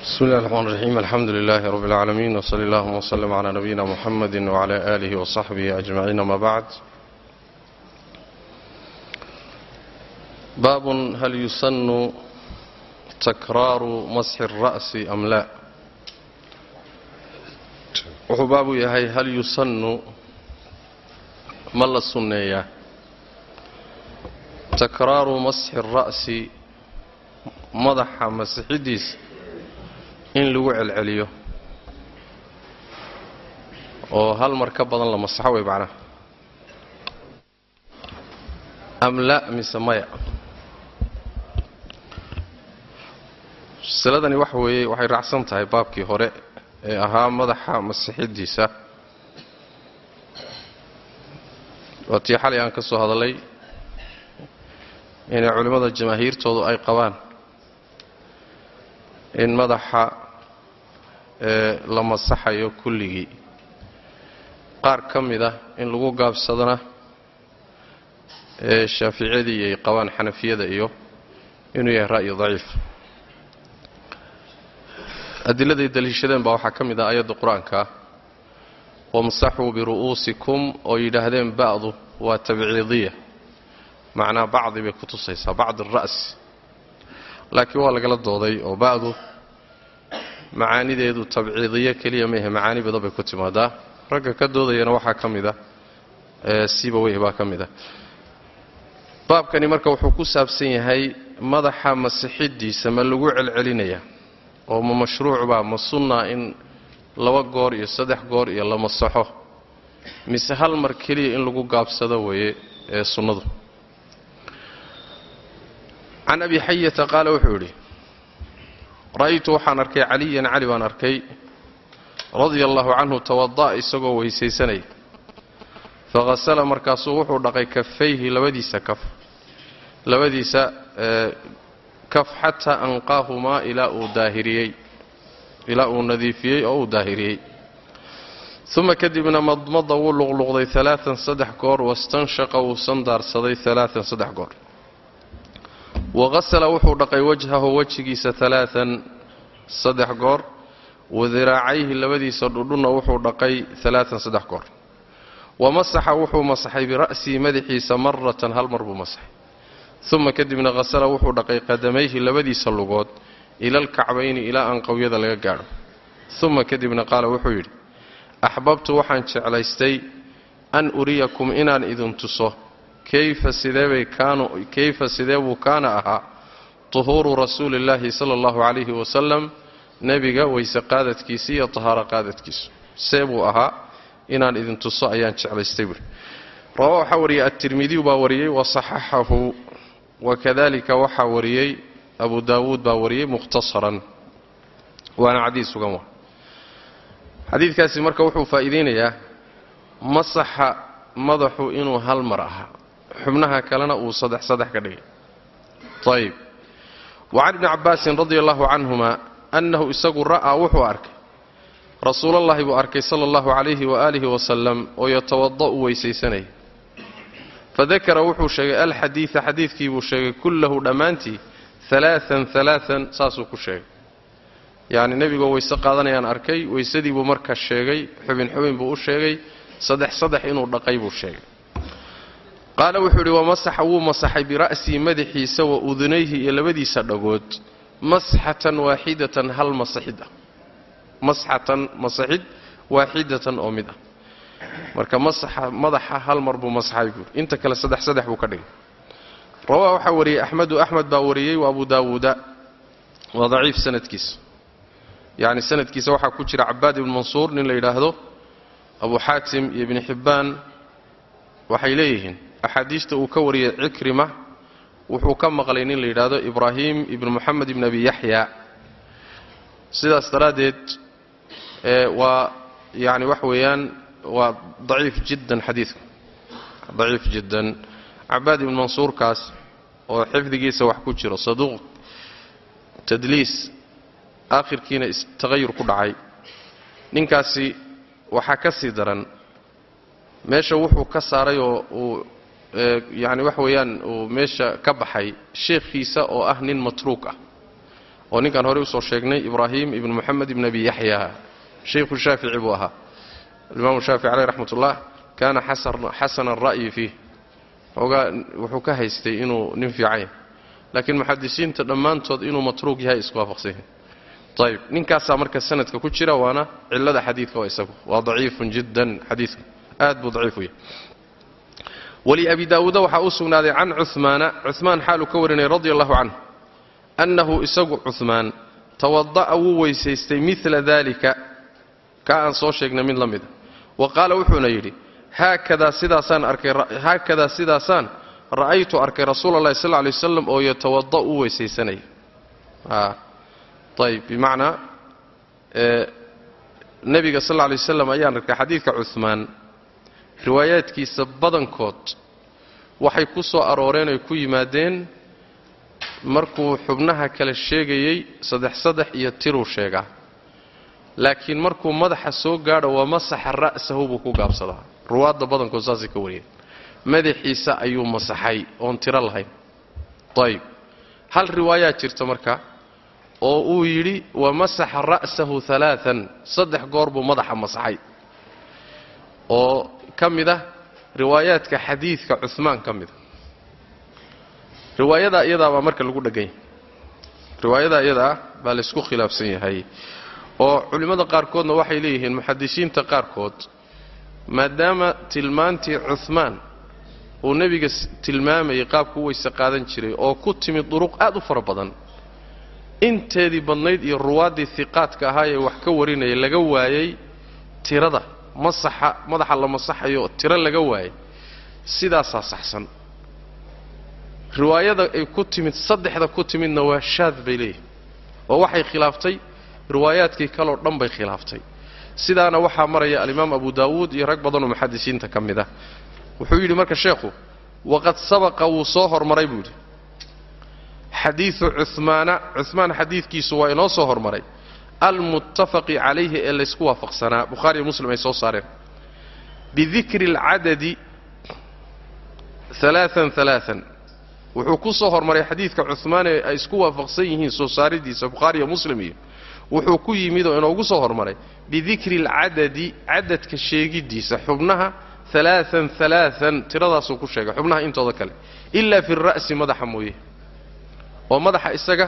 بسم الله الرحمن الرحيم الحمد لله رب العالمين وصلى الله وسلم على نبينا محمد وعلى آله وصحبه أجمعين ما بعد باب هل يسن تكرار مسح الرأس أم لا wuxuu baabu yahay hal yusannu ma la sunneeyaa takraaru masxi ra'si madaxa masixidiisa in lagu celceliyo. Oo hal mar ka badan la masaxo way macnaha am la mise maya. Masaladani waxa weeye waxay raacsan tahay baabkii hore ee ahaa madaxa masixidiisa waa tii xalay aan ka soo hadalay inay culimmada jamaahiirtoodu ay qabaan in madaxa la masaxayo kulligii. Qaar ka mid ah in lagu gaabsadana ee shaaficiyadii ay qabaan xanafiyada iyo inuu yahay ra'yi daciif. Adiladay daliishadeen baa waxaa ka mid ah ayadda qur'aanka wamsaxuu biru'uusikum oo yidhaahdeen ba'du waa tabciidiya macnaa bacdi bay ku tusaysaa bacdi ara'si laakiin waa lagala dooday oo ba'du macaanideedu tabciidiyo keliya mehe macaani badan bay ku timaadaa. Ragga ka doodayana waxaa ka mid a sibawey baa ka mid ah. Baabkani marka wuxuu ku saabsan yahay madaxa masixidiisa ma lagu celcelinaya oo ma mashruucbaa ma sunnaa in laba goor iyo saddex goor iyo la masaxo mise hal mar keliya in lagu gaabsado weeye ee sunnadu. Can abi xayata qaala wuxuu yidhi ra'aytu waxaan arkay caliyan cali baan arkay. Radia allahu canhu tawada'a isagoo weysaysanaya faghasala markaasuu wuxuu dhaqay kafayhi labadiisa kaf. Labadiisa kaf xataa anqaahumaa ilaa uu daahiriyey. Ilaa uu nadiifiyey oo uu daahiriyey. Uma kadibna madmada wuu luqluqday alaaan saddex goor wastanshaqa wuu sandaarsaday alaaan saddex goor waqasala wuxuu dhaqay wajhahu wejigiisa alaaan saddex goor wadiraacayhi labadiisa dhudhunna wuxuu dhaqay alaaan saddex goor wamasaxa wuxuu masaxay bira'sihi madaxiisa maratan hal mar buu masaxay uma kadibna hasala wuxuu dhaqay qadamayhi labadiisa lugood ila alkacbayni ilaa anqowyada laga gaadho uma kadibna qaala wuxuu yidhi axbabtu waxaan jeclaystay an uriyakum inaan idin tuso kayfa sideebay kaanu kayfa sideebuu kaana ahaa? Tuhuuru rasuulillaahi sala allahu calayhi wasalam nebiga weyse qaadadkiisa iyo tahaaro qaadadkiisu. See buu ahaa inaan idin tuso ayaan jeclaystay buuri rawaa waxaa wariyey atirmidiyu baa wariyey wasaxaxahu wakadalika waxaa wariyey abu daawuud baa wariyey mukhtasaran. Waana xadiid sugan wa xadiidkaasi marka wuxuu faa'iidaynayaa masaxa madaxu inuu hal mar ahaa xubnaha kalena uu saddex saddex ka dhigay. Ayib wa can ibni cabbaasin radia allahu canhuma annahu isagu ra'aa wuxuu arkay. Rasuulallahi buu arkay sala allahu calayhi waaalihi wasalam oo yatawada'u weysaysanaya fadakara wuxuu sheegay alxadiida xadiidkii buu sheegay kullahu dhammaantii alaaan alaaan saasuu ku sheegay. Yacni nebigoo weyse qaadanayaan arkay weysadii buu marka sheegay xubin xubin buu u sheegay saddex saddex inuu dhaqay buu sheegay qaala wuxuu yidhi wamasaxa wuu masaxay bira'sii madaxiisa wa udunayhi iyo labadiisa dhagood. Masxatan waaxidatan hal masaxid ah. Masxatan masaxid waaxidatan oo mid ah. Marka masaxa madaxa hal mar buu masaxay buuri inta kale saddex saddex buu ka dhigay. Rawaa waxaa wariyey axmedu axmed baa wariyey wa abu daawuuda. Waa daciif sanadkiisa yacni sanadkiisa waxaa ku jira cabaad ibn mansuur nin la yidhaahdo abu xaatim iyo ibni xibbaan waxay leeyihiin axaadiista uu ka wariyey cikrima wuxuu ka maqlay nin la yidhaahdo ibraahim ibn moxamed ibn abi yaxya sidaas daraaddeed waa yani wax weeyaan waa daciif jiddan xadiidku daciif jiddan. Cabaad ibn mansuurkaas oo xifdigiisa wax ku jiro saduuq tadliis aakhirkiina istaqayur ku dhacay. Ninkaasi waxaa ka sii daran. Meesha wuxuu ka saaray oo uu yacni wax weeyaan uu meesha ka baxay sheekhiisa oo ah nin matruuk ah. Oo ninkaan horey u soo sheegnay ibraahim ibnu moxamed ibn abi yaxya shaykhu shaafici buu ahaa. Alimaamu shaafici caleyh raxmat ullah kaana xasana ara'yi fiih xoogaa wuxuu ka haystay inuu nin fiican yahay. Laakiin muxadisiinta dhammaantood inuu matruuk yahay isku waafaqsan yahay. Ayb ninkaasaa marka sanadka ku jira waana cilada xadiidka waa isagu. Waa daciifun jiddan xadiidku aad buu daciif u yahay waliabi daawuuda waxaa u sugnaaday can cumaana cumaan xaaluu ka warinay radi allahu canhu annahu isagu cumaan tawada'a wuu weysaystay mila dalika ka aan soo sheegnay mid la mida wa qaala wuxuuna yidhi haakadaa sidaasaan ra'aytu arkay rasuula allahi sal ly waslam oo yatawada' u weysaysanaya. Ayb bimacnaa nebiga sal lay waslam ayaan arkay xadiidka cumaan riwaayaadkiisa badankood waxay ku soo arooreen oy ku yimaadeen markuu xubnaha kale sheegayey saddex saddex iyo tiruu sheegaa laakiin markuu madaxa soo gaadho waa masaxa ra'sahu buu ku gaabsadaa. Ruwaadda badankood saasay ka wariyeen. Madaxiisa ayuu masaxay oon tiro lahayn. Ayb hal riwaayaa jirta marka oo uu yidhi wa masaxa ra'sahu alaaan saddex goor buu madaxa masaxay. Oo ka mid ah riwaayaadka xadiidka cumaan ka mida riwaayadaa iyadaabaa marka lagu dheggan yahay riwaayadaa iyadaa baa laysku khilaafsan yahay oo culimmada qaarkoodna waxay leeyihiin muxadisiinta qaarkood maadaama tilmaantii cumaan uu nebiga tilmaamayay qaabku u weyse qaadan jiray oo ku timid duruq aad u fara badan inteedii badnayd iyo ruwaaddii hiqaadka ahaa ee wax ka warinaya laga waayey tirada masaxa madaxa la masaxayo tiro laga waayay sidaasaa saxsan. Riwaayada ay ku timid saddexda ku timidna waa shaad bay leeyihiin oo waxay khilaaftay riwaayaadkii kaleo dhan bay khilaaftay. Sidaana waxaa maraya alimaam abu daawuud iyo rag badanoo muxadisiinta ka mid ah. Wuxuu yidhi marka sheekhu waqad sabaqa wuu soo hormaray buu yidhi. Xadiidu cumaana cumaan xadiidkiisu waa inoo soo hormaray almuttafaqi calayhi ee laysku waafaqsanaa. Bukhaariiyo muslim ay soo saareen. Bidikri alcadadi alaaan alaaan wuxuu ku soo hormaray xadiidka cumaan ee ay isku waafaqsan yihiin soo saaridiisa bukhaariiyo muslim iyo. Wuxuu ku yimid oo inoogu soo hormaray bidikri alcadadi cadadka sheegiddiisa xubnaha alaaan alaaan tiradaasuu ku sheegay xubnaha intooda kale. Ilaa fi ra'si madaxa mooye. Oo madaxa isaga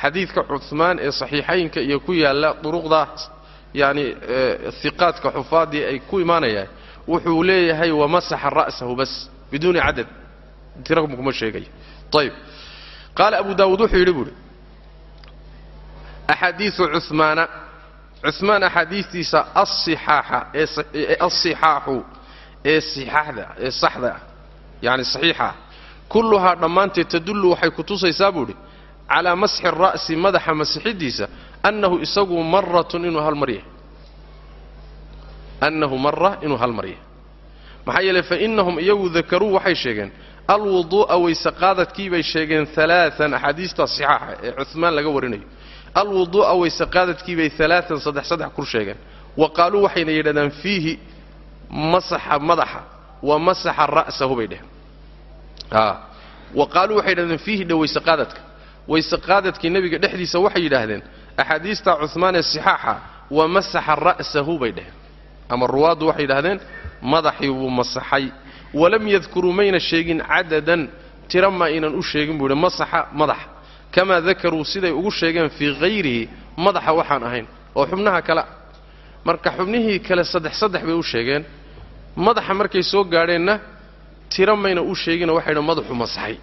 xadiidka cumaan ee saxiixaynka iyo ku yaalla duruqdaas yacni hiqaadka xufaaddii ay ku imaanayaan wuxuu leeyahay wamasaxa ra'sahu bas biduuni cadad. Tira kuma ayb qaala abu daawuud wuxuu yidhi buuhi axaadiiu cumaana cumaan axaadiistiisa ee asixaaxu ee sixaaxda ee saxda ah saxiixa kulluhaa dhammaanteed tadullu waxay ku tusaysaa buu idhi calaa masxi ra'si madaxa masixidiisa annahu isagu maratun inuu hal mar yahay annahu mara inuu hal mar yahay maxaa yeeley fa innahum iyagu dakaruu waxay sheegeen alwuduu'a weyse qaadadkii bay sheegeen alaaan axaadiista sixaaxa ee cumaan laga warinayo alwuduu'a weyse qaadadkii bay alaaan saddex saddex kur sheegeen wa qaaluu waxayna yidhahdaan fiihi masaxa madaxa wa masaxa ra'sahu bay dheheen wa qaaluu waxay yidhahdeen fiihi dhe weyse qaadadka weyse qaadadkii nebiga dhexdiisa waxay yidhaahdeen axaadiista cumaan ee sixaaxa wa masaxa ra'sahu bay dheheen ama ruwaaddu waxay yidhahdeen madaxii wuu masaxay. Walam yadkuruu mayna sheegin cadadan tira ma aynan u sheegin buu yidhi. Masaxa madaxa kamaa dakaruu siday ugu sheegeen fii hayrihi madaxa waxaan ahayn. Oo xubnaha kale. Marka xubnihii kale saddex saddex bay u sheegeen. Madaxa markay soo gaadheenna tiro mayna u sheegino waxay dhan madaxu masaxay.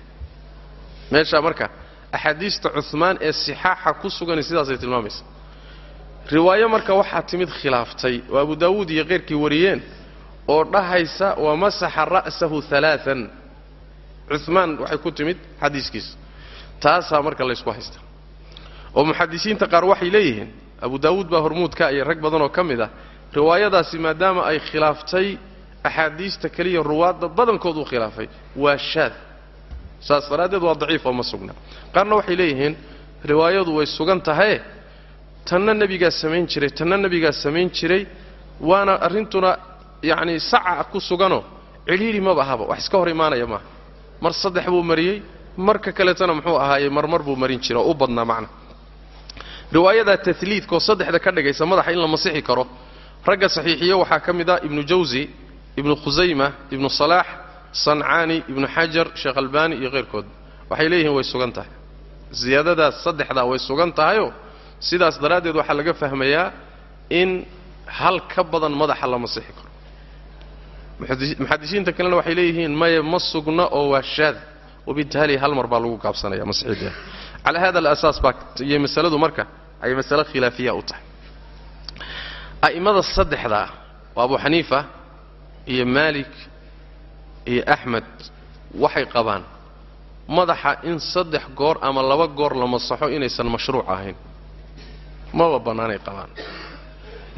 Meeshaa marka axaadiista cumaan ee sixaaxa ku sugani sidaasay tilmaamaysa. Riwaayo marka waxaa timid khilaaftay oo abu daawuud iyo keyrkii wariyeen oo dhahaysa wa masaxa ra'sahu alaaan cumaan waxay ku timid xadiiskiisa taasaa marka laysku haysta oo muxadisiinta qaar waxay leeyihiin abu daawuud baa hormuudka iyo rag badanoo ka mid ah riwaayadaasi maadaama ay khilaaftay axaadiista keliya ruwaadda badankood uu khilaafay waa shaad saas daraaddeed waa daciif oo ma sugna. Qaarna waxay leeyihiin riwaayadu way sugan tahaye tanna nebigaa samayn jiray tanna nebigaa samayn jiray waana arrintuna yacni saca ku suganoo cidhiidhi maba ahaba wax iska hor imaanaya maaha. Mar saddex buu mariyey marka kaleetana muxuu ahaayey marmar buu marin jiray oo u badnaa macna. Riwaayadaa taliidkaoo saddexda ka dhigaysa madaxa in la masixi karo ragga saxiixiye waxaa ka mid ah ibnu jawsi ibnu khusayma ibnu salaax sancaani ibnu xajar sheekh albaani iyo keyrkood. Waxay leeyihiin way sugan tahay. Ziyaadadaas saddexdaa way sugan tahayoo sidaas daraaddeed waxaa laga fahmayaa in hal ka badan madaxa la masixi karo. Muxadisiinta kalena waxay leeyihiin maye ma sugna oo waa shaad. Wabitaali hal mar baa lagu gaabsanaya masixidda calaa hada alasaas baa iyo masaladu marka ay masale khilaafiya u tahay. A'immada saddexdaa waa abu xaniifa iyo maalik iyo axmed waxay qabaan madaxa in saddex goor ama laba goor la masaxo inaysan mashruuc ahayn. Maba bannaanay qabaan.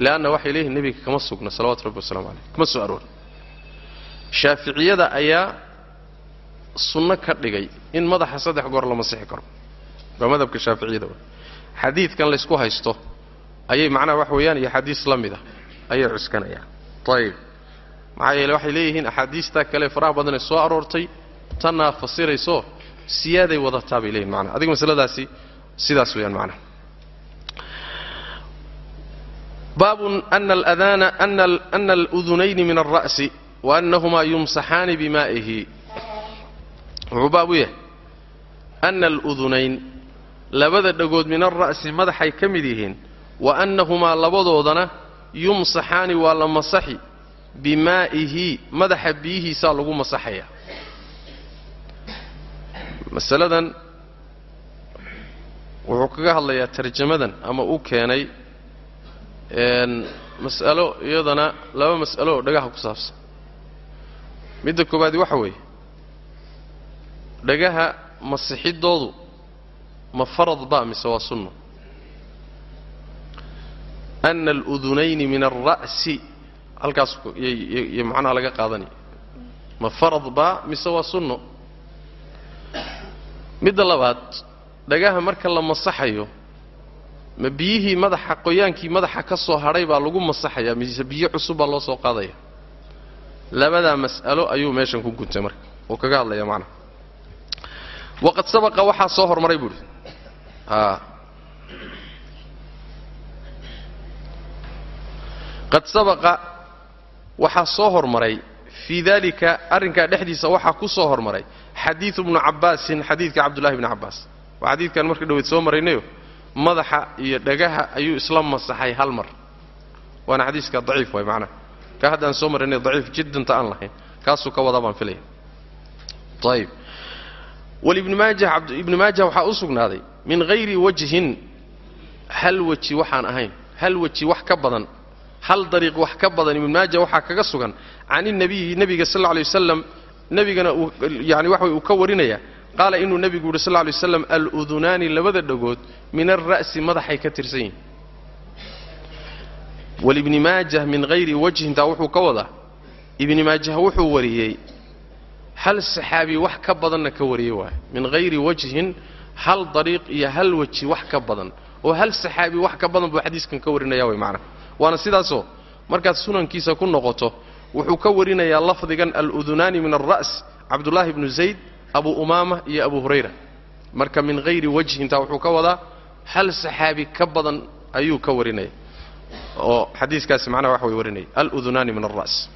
Leanna waxay leeyihiin nebiga kama sugna salawatu rabbi wasalamu caleyh kama soo aroori. Shaaficiyada ayaa sunno ka dhigay in madaxa saddex goor la masixi karo. Waa madhabka shaaficiyada xadiidkan laysku haysto ayay macnaha wax weeyaan iyo xadiis la mid ah ayay cuskanayaan. Ayib maxaa yeele waxay leeyihiin axaadiistaa kale faraha badanee soo aroortay tannaa fasirayso siyaaday wadataa bay leeyihiin manaa adiga masaladaasi sidaas weeyaan macnaha baabun ana aludunayni min alra'si wa annahumaa yumsaxaani bimaa'ihi. Wuxuu baab u yahay ana aludunayn labada dhagood min alra'si madaxay ka mid yihiin wa annahumaa labadoodana yumsaxaani waa la masaxi bimaa'ihi madaxa biyihiisaa lagu masaxaya. Masaladan wuxuu kaga hadlayaa tarjamadan ama u keenay mas'alo iyadana laba mas'alo oo dhagaha ku saabsan. Midda koowaadi waxa weeye dhagaha masixidoodu ma farad ba mise waa sunno? Ana aludunayni min alra'si halkaas iyo macnaha laga qaadanaya ma farad baa mise waa sunno? Midda labaad dhagaha marka la masaxayo ma biyihii madaxa qoyaankii madaxa ka soo hadhay baa lagu masaxayaa mise biyo cusub baa loo soo qaadaya? Labadaa mas'alo ayuu meeshan ku guntay marka uu kaga hadlaya macnaha. Waqad sabaqa waxaa soo hormaray buuhi qad sabaqa waxaa soo hormaray fii dalika arrinkaa dhexdiisa waxaa ku soo hormaray xadiidu bnu cabbaasin xadiidka cabdullahi bni cabbaas. Waa xadiidkan marka dhaweyd soo maraynayo madaxa iyo dhagaha ayuu isla masaxay hal mar. Waana xadiiska daciif waay macnaha ka haddaan soo marraynay daciif jiddanta aan lahayn kaasuu ka wadaa baan filaya ayib walibni maajah ibni maajah waxaa u sugnaaday min hayri wajhin hal weji waxaan ahayn hal weji wax ka badan hal dariiq wax ka badan ibnu maaja waxaa kaga sugan can inabiyi nebiga sal lay wasalam nebigana uu yani waxa uu ka warinaya qaala inuu nebigu yidhi sal lay waslam aludunaani labada dhagood min alra'si madaxay ka tirsan yihiin walibni maajah min hayri wajhintaa wuxuu ka wadaa ibni maajah wuxuu wariyey hal saxaabi wax ka badanna ka wariyey waayo? Min hayri wajhin hal dariiq iyo hal weji wax ka badan. Oo hal saxaabi wax ka badan buu xadiiskan ka warinaya way macnaha waana sidaasoo markaad sunankiisa ku noqoto wuxuu ka warinayaa lafdigan aludunaani min alra's cabdullaahi bnu zayd abu umaama iyo abu hurayra. Marka min hayri wajhintaa wuxuu ka wadaa hal saxaabi ka badan ayuu ka warinaya. Oo xadiiskaasi macnaha wax way warinaya aludunaani min alra's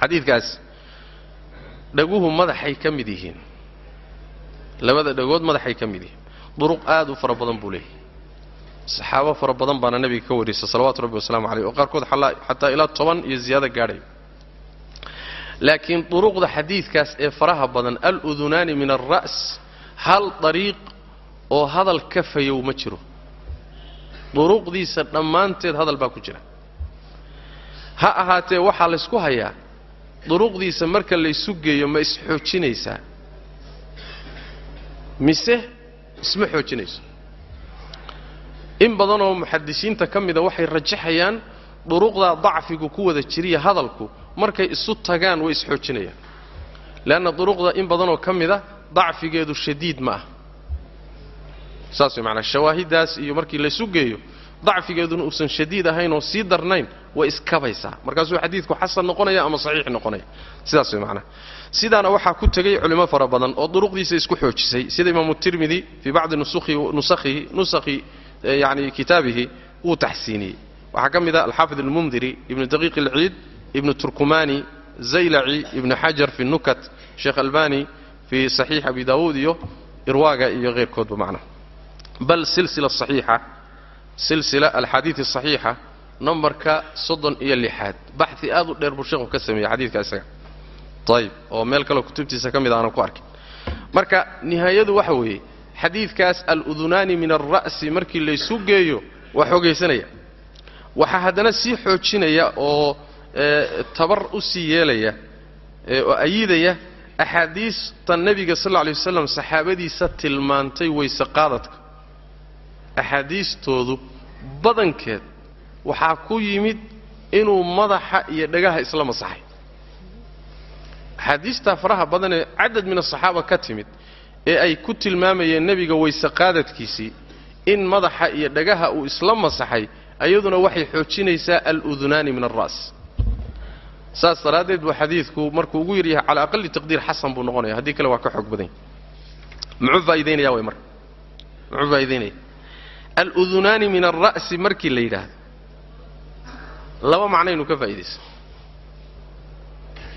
xadiidkaas dhaguhu madaxay ka mid yihiin. Labada dhagood madaxay ka mid yihiin. Duruq aad u fara badan buu leeyahay saxaabo fara badan baana nabiga ka wariysa salawatu rabbi wasalaamu caleyh oo qaarkood xataa ilaa toban iyo ziyaado gaadhay. Laakiin duruqda xadiidkaas ee faraha badan aludunaani min alra's hal dariiq oo hadal ka fayow ma jiro. Duruqdiisa dhammaanteed hadal baa ku jira. Ha ahaatee waxaa laysku hayaa duruqdiisa marka laysu geeyo ma isxoojinaysaa mise isma xoojinayso in badanoo muxadisiinta ka mida waxay rajaxayaan duruqdaa dacfigu ku wada jiriya hadalku markay isu tagaan way isxoojinayaan. Leanna duruqda in badanoo ka mida dacfigeedu shadiid ma ah. Saas way maanaa shawaahiddaas iyo markii laysu geeyo dacfigeeduna uusan shadiid ahayn oo sii darnayn way iskabaysaa. Markaasuu xadiidku xasan noqonaya ama saxiix noqonaya. Sidaas way macnaha sidaana waxaa ku tegey culimo fara badan oo duruqdiisa isku xoojisay. Sida imaamu tirmidi fii bacdi nusakhihi nusakhi yani kitaabihi wuu taxsiiniyey. Waxaa ka mid a alxaafid almundiri ibnu daqiiq alciid ibnu turkumani zaylaci ibnu xajar fi nukat sheekh albani fii saxiix abi daawuud iyo irwaaga iyo keyrkoodba macnaha bal silsila saxiixa silsila alxaadiid asaxiixa numbarka soddon iyo lixaad. Baxi aad u dheer buu sheekhu ka sameeyey xadiidka isaga. Ayib oo meel kaleo kutubtiisa ka mid aanan ku arkin. Marka nihaayadu waxa weeye xadiidkaas al-udunaani min alra'si markii laysu geeyo waa xoogaysanaya waxaa haddana sii xoojinaya oo tabar u sii yeelaya oo ayidaya axaadiista nebiga sal lla alay wasalam saxaabadiisa tilmaantay weyse qaadadka. Axaadiistoodu badankeed waxaa ku yimid inuu madaxa iyo dhagaha isla masaxay. Axaadiistaa faraha badanee cadad min asaxaaba ka timid ee ay ku tilmaamayeen nebiga weyse in madaxa iyo dhagaha uu isla masaxay ayaduna waxay xoojinaysaa al-udunaani min alra's saas daraaddeed buu xadiidku markuu ugu yaryahay calaa aqali taqdiir xasan buu noqonaya haddii kale waa ka xoog badanya muxuu faa'idaynaya way marka. Muxuu faa'idaynaya al-udunaani min alra'si markii la yidhaahdo. Laba macnaynu ka faa'iidaysa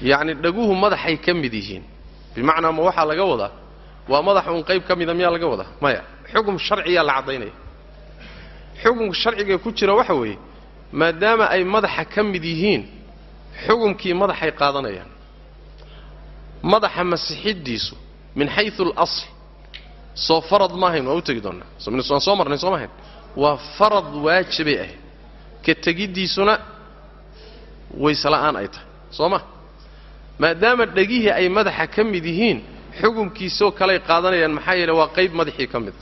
yacni dhaguhu madaxay ka mid yihiin. Bimacnaa ma waxaa laga wadaa waa madax uun qayb ka mida miyaa laga wadaa? Maya xukun sharciyaa la caddaynaya. Xukunka sharciga ku jira waxa weeye maadaama ay madaxa ka mid yihiin xukumkii madaxay qaadanayaan. Madaxa masixiddiisu min xayu alasl soo farad maahayn waan u tegi doonnaa waan soo marnay soo maahayn waa farad waajibay ahayd. Ka tegiddiisuna waysela'aan ay tahay. Soo ma? Maadaama dhegihii ay madaxa ka mid yihiin xukumkiisoo kaley qaadanayaan maxaa yeele waa qayb madaxii ka mid.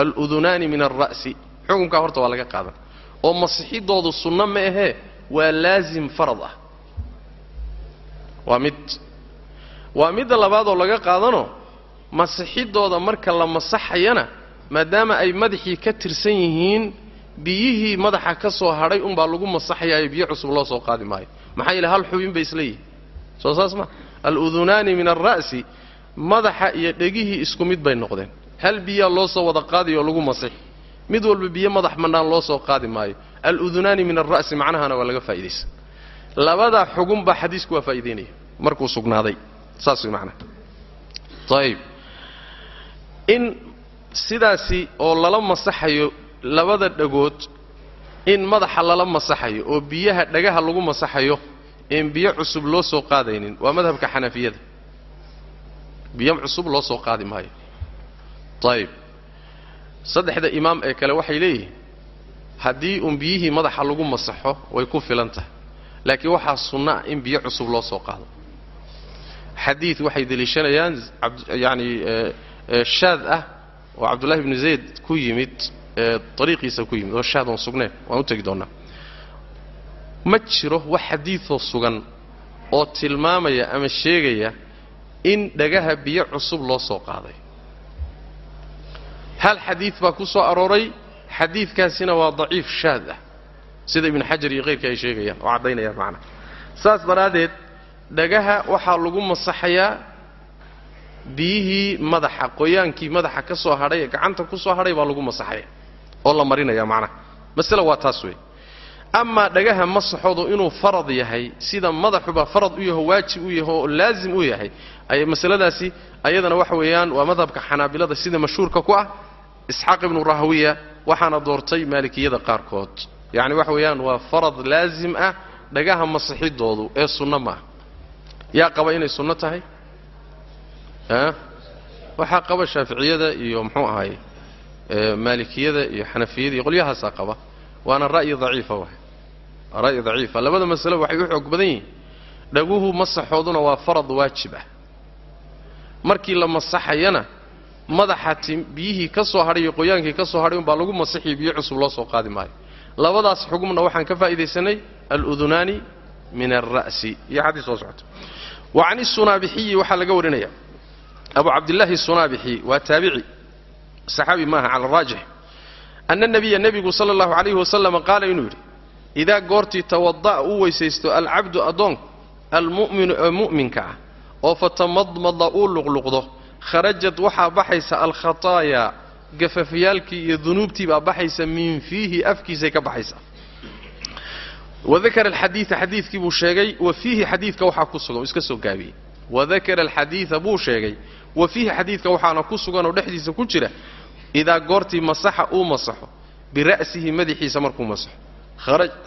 Al-udunaani min alra'si xukumkaa horta waa laga qaadan. Oo masixidoodu sunno ma ahee waa laasim farad ah. Waa mid. Waa midda labaad oo laga qaadano masixidooda marka la masaxayana maadaama ay madaxii ka tirsan yihiin biyihii madaxa ka soo hadhay unbaa lagu masaxayaayo biyo cusub loo soo qaadi maayo. Maxaa yeele hal xubin bay isla yihiin soo saas ma. Al-udunaani min alra'si madaxa iyo dhegihii isku mid bay noqdeen. Hal biyaa loo soo wada qaadayo oo lagu masixi mid walba biyo madax mannaan loo soo qaadi maayo. Al-udunaani min alra'si macnahana waa laga faa'idaysa labadaa xugun baa xadiisku waa faa'idaynaya markuu sugnaaday saas way ayib in sidaasi oo lala masaxayo labada dhagood in madaxa lala masaxayo oo biyaha dhagaha lagu masaxayo een biyo cusub loo soo qaadaynin waa madhabka xanafiyada biyo cusub loo soo qaadi maayo. Ayib saddexda imaam ee kale waxay leeyihiin haddii uun biyihii madaxa lagu masaxo way ku filan tahay. Laakiin waxaa sunno ah in biyo cusub loo soo qaado. Xadiid waxay deliishanayaan yani shaad ah oo cabdullahi bnu zayd ku yimid ariiqiisa ku yimid oo shaad oon sugneen waan u tegi doonnaa ma jiro wax xadiidoo sugan oo tilmaamaya ama sheegaya in dhagaha biyo cusub loo soo qaaday. Hal xadiid baa ku soo arooray? Xadiidkaasina waa daciif shaad ah. Sida ibnu xajar iyo keyrka ay sheegayaan oo caddaynayaan macnaha saas daraaddeed dhagaha waxaa lagu masaxayaa biyihii madaxa qoyaankii madaxa ka soo hadhay ee gacanta ku soo hadhay baa lagu masaxaya oo la marinaya macnaha masale waa taas wey amaa dhagaha masaxoodu inuu farad yahay sida madaxuba farad u yaho waajib u yaho oo laazim u yahay. Ay masaladaasi ayadana waxa weeyaan waa madhabka xanaabilada sida mashhuurka ku ah isxaaq ibnu rahwiya waxaana doortay maalikiyada qaarkood. Yacni waxa weeyaan waa farad laazim ah dhagaha masixidoodu ee sunno maaha yaa qaba inay sunno tahay? Waxaa qaba shaaficiyada iyo muxuu ahaay maalikiyada iyo xanafiyada iyo qolyahaasaa qaba. Waana ra'yi daciifa wa ra'yi daciifa. Labada masalo waxay u xoog badan yihiin. Dhaguhu masaxooduna waa farad waajib ah. Markii la masaxayana madaxa biyihii ka soo hadhay iyo qoyaankii ka soo hadhay unbaa lagu masaxiyo biyo cusub loo soo qaadi maayo. Labadaas xugumna waxaan ka faa'iidaysanay al-udunaani min alra'si iyo xadiis soo socota. Wa can isunaabixiyi waxaa laga warinaya. Abu cabdillaahi sunaabixi waa taabici. Saxaabi maaha cala raajix. Ana nabiya nebigu sala allahu calayhi wasalam qaala inuu yidhi idaa goortii tawada'a uu weysaysto alcabdu addoonku almu'minu ee mu'minka ah oo fatamadmada uu luqluqdo kharajad waxaa baxaysa alkhataaya gafafyaalkii iyo dunuubtii baa baxaysa min fiihi afkiisay ka baxaysa. Wadakara alxadiida xadiidkii buu sheegay wa fiihi xadiidka waxaa ku sugan iska soo gaabiyey. Wadakara alxadiida buu sheegay wa fiihi xadiidka waxaana ku sugan oo dhexdiisa ku jira idaa goortii masaxa uu masaxo bira'sihi madaxiisa markuu masaxo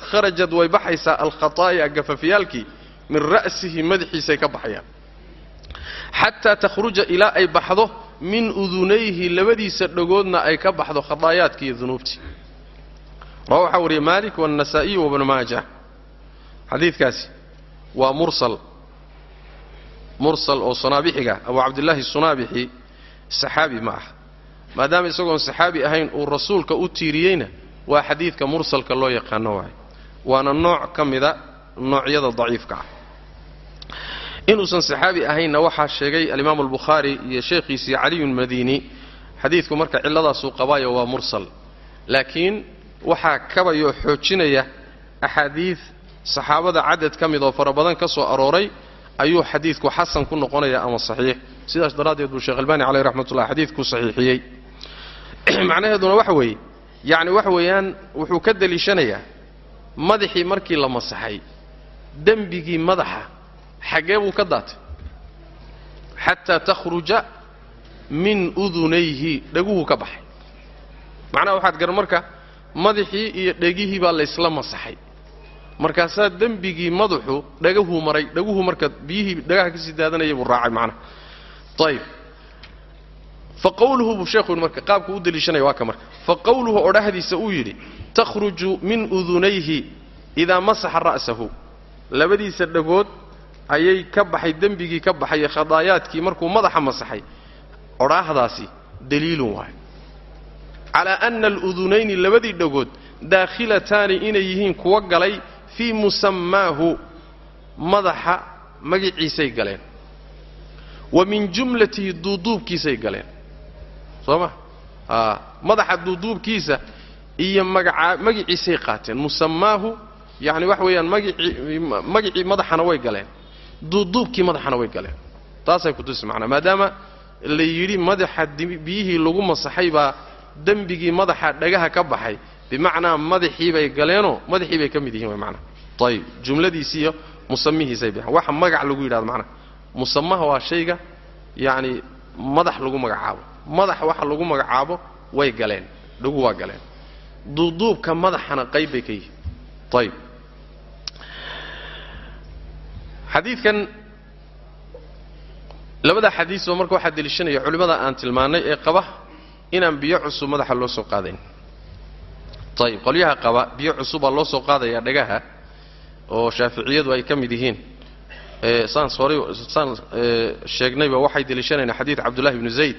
kharajad way baxaysaa alkhataaya gafafyaalkii min ra'sihi madaxiisay ka baxayaan. Xataa takhruja ilaa ay baxdo min udunayhi labadiisa dhagoodna ay ka baxdo khadaayaadkii iyo dunuubtii. Rawa waxaa wariyey maalik waannasaa'iy wabnu maaja. Xadiidkaasi waa mursal mursal oo sunaabixiga abu cabdillaahi sunaabixi saxaabi ma aha. Maadaama isagoon saxaabi ahayn uu rasuulka u tiiriyeyna waa xadiidka mursalka loo yaqaano waaye waana nooc ka mida noocyada daciifka ah. Inuusan saxaabi ahaynna waxaa sheegay alimaamu albukhaari iyo sheekhiisii caliyun madiini xadiidku marka cilladaasuu qabaayo waa mursal. Laakiin waxaa kabayoo xoojinaya axaadiid saxaabada cadad ka mid oo fara badan ka soo arooray ayuu xadiidku xasan ku noqonaya ama saxiix. Sidaas daraaddeed buu sheekh albaani caleyh raxmatullah xadiidku saxiixiyey. Macnaheeduna waxa weeye yacni waxa weeyaan wuxuu ka deliishanayaa madaxii markii la masaxay dembigii madaxa xaggee buu ka daatay. Xataa takhruja min udunayhi dhaguhu ka baxay. Macnaha waxaad garan marka madaxii iyo dhegihii baa laysla masaxay. Markaasaa dembigii madaxu dhagahuu maray dhaguhu marka biyihii dhagaha ka sii daadanayay buu raacay macnaha. Ayib fa qowluhu buu sheekhu marka qaabku u deliishanaya waa ka marka. Fa qowluhu odhahdiisa uu yidhi takhruju min udunayhi idaa masaxa ra'sahu. Labadiisa dhagood ayay ka baxay dembigii ka baxay khadaayaadkii markuu madaxa masaxay. Odhaahdaasi daliilun waayo. Calaa ana aludunayni labadii dhagood daakhilataani inay yihiin kuwa galay fii musammaahu madaxa magiciisay galeen. Wa min jumlatihi duuduubkiisay galeen soo ma? Madaxa duuduubkiisa iyo magacaa magiciisay qaateen. Musammaahu yacni waxa weeyaan magicii madaxana way galeen. Duuduubkii madaxana way galeen. Taasay kutusi macnaa maadaama la yidhi madaxa biyihii lagu masaxay baa dembigii madaxa dhagaha ka baxay. Bimacnaa madaxii bay galeenoo madaxii bay ka mid yihiin way macnaa. Ayib jumladiisi iyo musamihiisay bixeen. Waxa magac lagu yidhahdo macnaa. Musamaha waa shayga yacni madax lagu magacaabo madax waxa lagu magacaabo way galeen dhagu waa galeen. Duuduubka madaxana qayb bay ka yihiin. Ayib xadiidkan labada xadiisba marka waxaa deliishanaya culimmada aan tilmaannay ee qaba inaan biyo cusub madaxa loo soo qaadayn. Ayib qolyaha qaba biyo cusubaa loo soo qaadayaa dhagaha oo shaaficiyadu ay ka mid yihiin. Saan horay saan sheegnayba waxay deliishanaynaa xadiid cabdullahi bnu zayd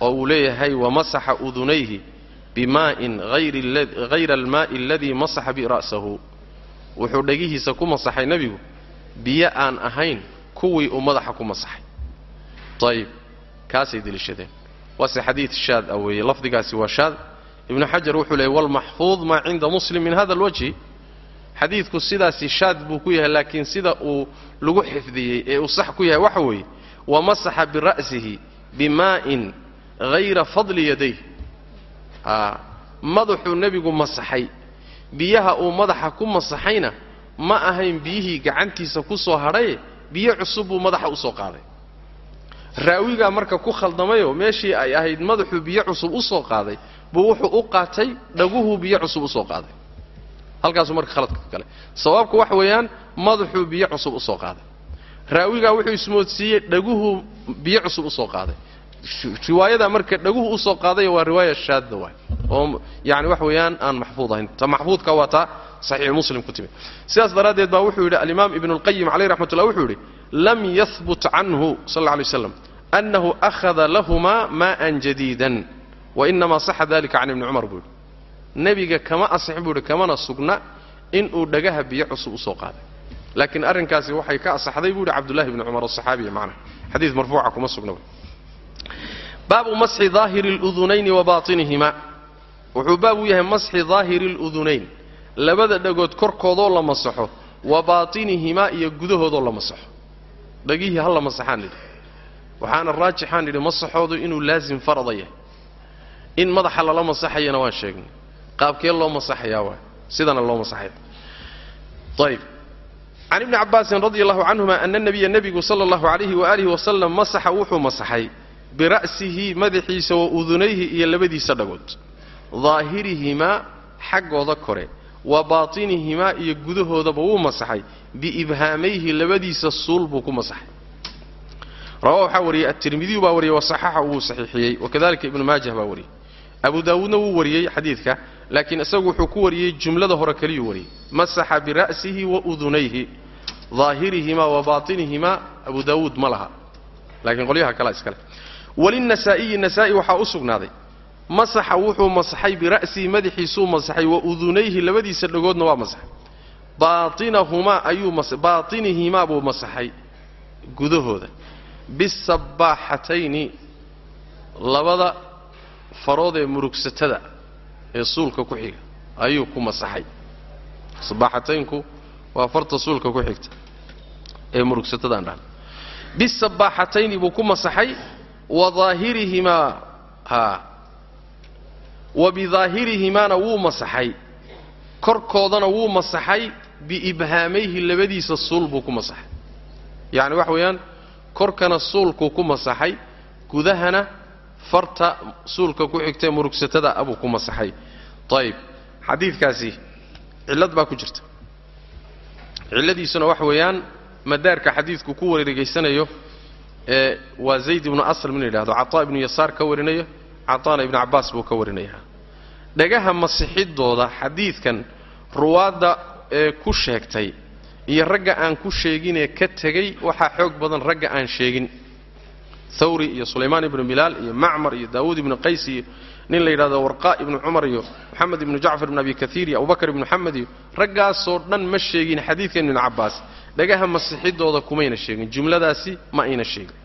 oo uu leeyahay wamasaxa udunayhi bimaa'in hayra almaa'i aladii masaxa bi ra'sahu. Wuxuu dhagihiisa ku masaxay nebigu biyo aan ahayn kuwii uu madaxa ku masaxay. Ayib kaasay deliishadeen. Waase xadiid shaad ah weeye lafdigaasi waa shaad. Ibnu xajar wuxuu leeyay walmaxfuud maa cinda muslim min hada alwajhi. Xadiidku sidaasi shaad buu ku yahay laakiin sida uu lagu xifdiyey ee uu sax ku yahay waxa weeye wamasaxa bira'sihi bimaa'in hayra fadli yaday madaxuu nebigu masaxay biyaha uu madaxa ku masaxayna ma ahayn biyihii gacantiisa ku soo hadhaye biyo cusub buu madaxa u soo qaaday raawigaa marka ku khaldamayoo meeshii ay ahayd madaxuu biyo cusub u soo qaaday buu wuxuu u qaatay dhaguhuu biyo cusub u soo qaaday halkaasuu marka khaladka kale sababku waxa weeyaan madaxuu biyo cusub u soo qaaday raawigaa wuxuu ismoodsiiyey dhaguhuu biyo cusub u soo qaaday riwaayada marka dhaguhu u soo qaadaya waa riwaaya shaadda waay. Oo yani wax weeyaan aan maxfuud ahayn. Ta maxfuudka waa taa saxiix muslim ku timid. Sidaas daraaddeed baa wuxuu yidhi alimaam ibnu اlqayim caleyh raxmat ullah wuxuu yidhi lam yahbut canhu sal alay waslam annahu akhada lahumaa maa'an jadiidan wainamaa saxa dalika can ibni cumar buu yidhi. Nebiga kama asixin buu yidhi kamana sugna inuu dhagaha biyo cusub u soo qaaday. Laakiin arrinkaasi waxay ka asaxday buu yidhi cabdullahi bni cumar asaxaabiya macna xadiid marfuuca kuma sugna baabu masxi daahiri ludunayni wa baatinihima. Wuxuu baab u yahay masxi daahiri ludunayn labada dhagood korkoodoo la masaxo wa baatinihimaa iyo gudahoodoo la masaxo. Dhagihii ha la masaxaan nidhi waxaana raajixaan nidhi masaxoodu inuu laasim farada yahay. In madaxa lala masaxayana waan sheegnay. Qaabkee loo masaxayaa waay sidana loo masaxaya ayb can ibni cabbaasin radi allahu canhuma ana nabiya nebigu sala allahu calayhi waalihi wasalam masaxa wuxuu masaxay bira'sihi madaxiisa wa udunayhi iyo labadiisa dhagood. Daahirihimaa xaggooda kore. Wa baatinihimaa iyo gudahoodaba wuu masaxay. Biibhaamayhi labadiisa suul buu ku masaxay. Rawa waxaa wariyey atirmidiyu baa wariyey wasaxaxa wuu saxiixiyey. Wakadalika ibnu maajah baa wariyey. Abu daawuudna wuu wariyey xadiidka laakiin isagu wuxuu ku wariyey jumlada hore keliyuu wariyey. Masaxa bira'sihi wa udunayhi. Daahirihimaa wa baatinihimaa abu daawuud ma laha. Laakiin qolyaha kalea iskale walinasaa'iyi nasaa'i waxaa u sugnaaday. masaxa wuxuu masaxay bira'sihi madaxiisuu masaxay wa udunayhi labadiisa dhagoodna waa masaxay baatinahumaa ayuu baatinihimaa buu masaxay gudahooda bisabbaaxatayni labada farood ee murugsatada ee suulka ku xiga ayuu ku masaxay sabbaaxataynku waa farta suulka ku xigta ee murugsatadaan dhahan bisabbaaxatayni buu ku masaxay wa daahirihimaa haa wa bidaahirihimaana wuu masaxay. Korkoodana wuu masaxay biibhaamayhi labadiisa suul buu ku masaxay. Yacni waxa weeyaan korkana suulkuu ku masaxay gudahana farta suulka ku xigtae murugsatada abuu ku masaxay. Ayib xadiidkaasi cillad baa ku jirta. Cilladiisuna waxa weeyaan madaarka xadiidku ku wareegaysanayo ee waa zayd ibnu aslam in la yidhahdo cataa ibnu yasaar ka warinayo cataana ibnu cabbaas buu ka warinayaa. Dhagaha masixidooda xadiidkan ruwaadda ee ku sheegtay iyo ragga aan ku sheeginee ka tegey waxaa xoog badan ragga aan sheegin. Thawri iyo sulaymaan ibnu bilaal iyo macmar iyo daawuud ibnu qays iyo nin la yidhahdo warqa ibnu cumar iyo moxamed ibnu jacfar ibnu abi kaiir iyo abubakar ibnu xamed iyo raggaasoo dhan ma sheegin xadiidkan ibnu cabbaas dhagaha masixidooda kumayna sheegin jumladaasi ma ayna sheegin.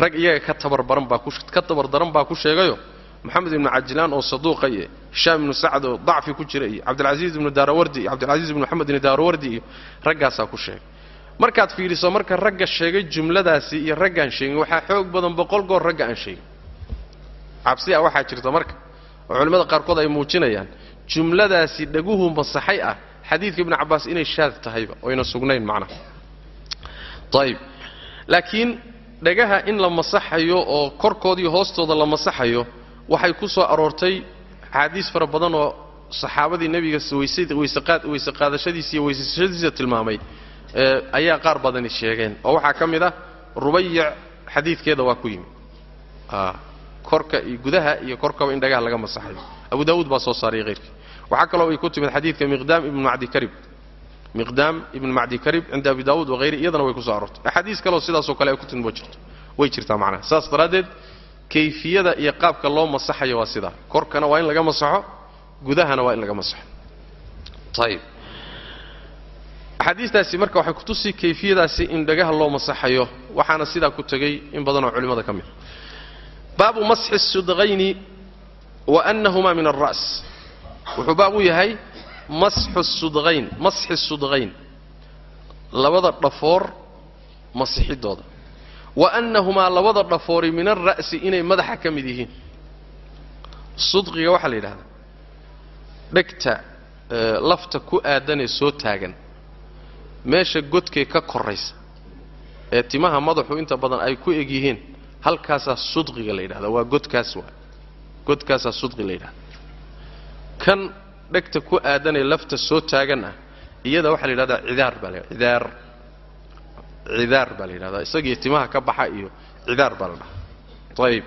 Rag iyaga ka tabarbaran baa ka tabardaran baa ku sheegayo moxamed ibnu cajlaan oo saduuqa iyo hishaam ibnu sacd oo dacfi ku jira iyo cabdilcasiis ibnu daarawardi iyo cabdilcasiis ibnu moxamed ibnu daarawardi iyo raggaasaa ku sheegay. Markaad fiidhiso marka ragga sheegay jumladaasi iyo raggaan sheegin waxaa xoog badan boqol goor ragga aan sheegin. Cabsi a waxaa jirta marka. Oo culimmada qaarkood ay muujinayaan jumladaasi dhaguhu masaxay ah xadiidka ibnu cabbaas inay shaad tahayba oyna sugnayn macnaha ayib laakiin dhagaha in la masaxayo oo korkoodii hoostooda la masaxayo waxay ku soo aroortay axaadiis fara badan oo saxaabadii nebiga weyse qaadashadiisa iyo weysashadiisa tilmaamay ayaa qaar badani sheegeen. Oo waxaa ka mid ah rubayic xadiidkeeda waa ku yimi korka gudaha iyo korkaba in dhagaha laga masaxayo. Abu daawuud baa soo saaraya heyrkii waxaa kaloo ay ku timid xadiidka miqdaam ibnu macdi karib. Miqdaam ibnu macdi karib cinda abi daawuud wahayri iyadana way ku soo aroortay. Axaadiis kaleoo sidaasoo kale ay ku timid jirto way jirtaa macnaha. Saas daraaddeed kayfiyada iyo qaabka loo masaxayo waa sidaa korkana waa in laga masaxo gudahana waa in laga masaxo. Ayib axaadiistaasi marka waxay kutusi kayfiyadaasi in dhagaha loo masaxayo waxaana sidaa ku tegey in badanoo culimmada ka mid. Baabu masxi sudqayni wa annahumaa min alra's wuxuu baab u yahay masxu sudqayn masxi sudqayn labada dhafoor masixidooda wa annahumaa labada dhafoori min alra'si inay madaxa ka mid yihiin. Sudqiga waxaa la yidhahdaa dhegta lafta ku aadanee soo taagan. Meesha godkay ka koraysa ee timaha madaxu inta badan ay ku eg yihiin halkaasaa sudqiga la yidhahda waa godkaas waa godkaasaa sudqi la yidhahda kan dhegta ku aadanee lafta soo taagan ah iyada waxaa la yidhahdaa cidaar baa la cidaar baa la yidhahdaa. Isagii timaha ka baxa iyo cidaar baa la dhahaa. Ayib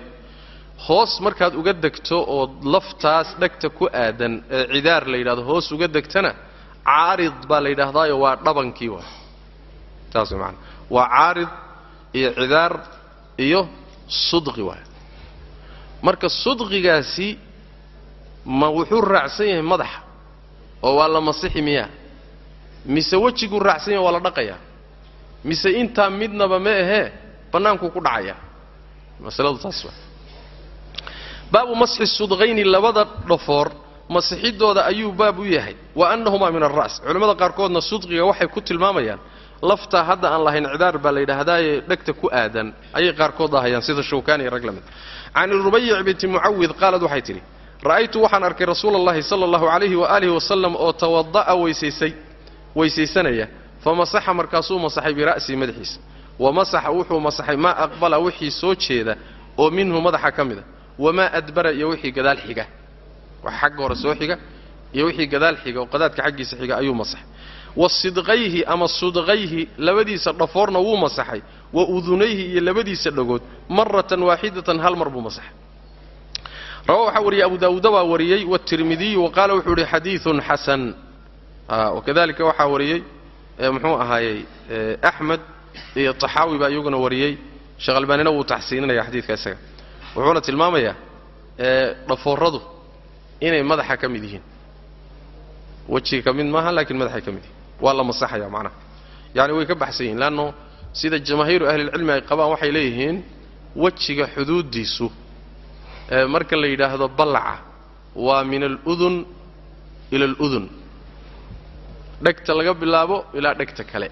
hoos markaad uga degto oo laftaas dhegta ku aadan ee cidaar la yidhahdo hoos uga degtana caarid baa la yidhaahdaayo waa dhabankii waa. Saas maana waa caarid iyo cidaar iyo sudqi waay marka sudqigaasi ma wuxuu raacsan yahay madaxa oo waa la masixi miyaa. Mise wejiguu raacsan yaha waa la dhaqayaa. Mise intaa midnaba ma ahee bannaankuu ku dhacayaa. Masaladu taas waa. Baabu masxi sudqayni labada dhafoor masixidooda ayuu baab u yahay. Wa annahumaa min alra's culimmada qaarkoodna sudqiga waxay ku tilmaamayaan laftaa hadda aan lahayn cidaar baa la yidhaahdaaye dhegta ku aadan. Ayay qaarkood ahayaan sida shawkaani rag la can rubayic binti mucawid qaalad waxay tidhi ra'aytu waxaan arkay rasuula allahi sala allahu calayhi waaalihi wasalam oo tawada'a weysaysay weysaysanaya. Fa masaxa markaasuu masaxay bira'sii madaxiisa. Wa masaxa wuxuu masaxay maa aqbala wixii soo jeeda oo minhu madaxa ka mida wamaa adbara iyo wixii gadaal xiga. Wax xagga hore soo xiga iyo wixii gadaal xiga oo qadaadka xaggiisa xiga ayuu masaxay. Wa sidqayhi ama sudqayhi labadiisa dhafoorna wuu masaxay. Wa udunayhi iyo labadiisa dhagood maratan waaxidatan hal mar buu masaxay rawa waxaa wariyey abu daawuuda baa wariyey watirmidiyu wa wuxuu ihi xadiiun xasan. Wakadalika waxaa wariyey muxuu ahaayey axmed iyo taxaawi baa iyaguna wariyey. Sheekh wuu taxsiininaya xadiidka isaga. Wuxuuna tilmaamayaa dhafooradu inay madaxa ka mid yihiin. Wejiga ka mid maaha laakiin madaxay ka mid yihiin. Waa la masaxaya macnaha. Yani way ka baxsan yihiin leanno sida jamaahiiru ahlilcilmi ay qabaan waxay leeyihiin wejiga xuduuddiisu marka la yidhaahdo ballaca waa min aludun ila aludun dhegta laga bilaabo ilaa dhegta kale.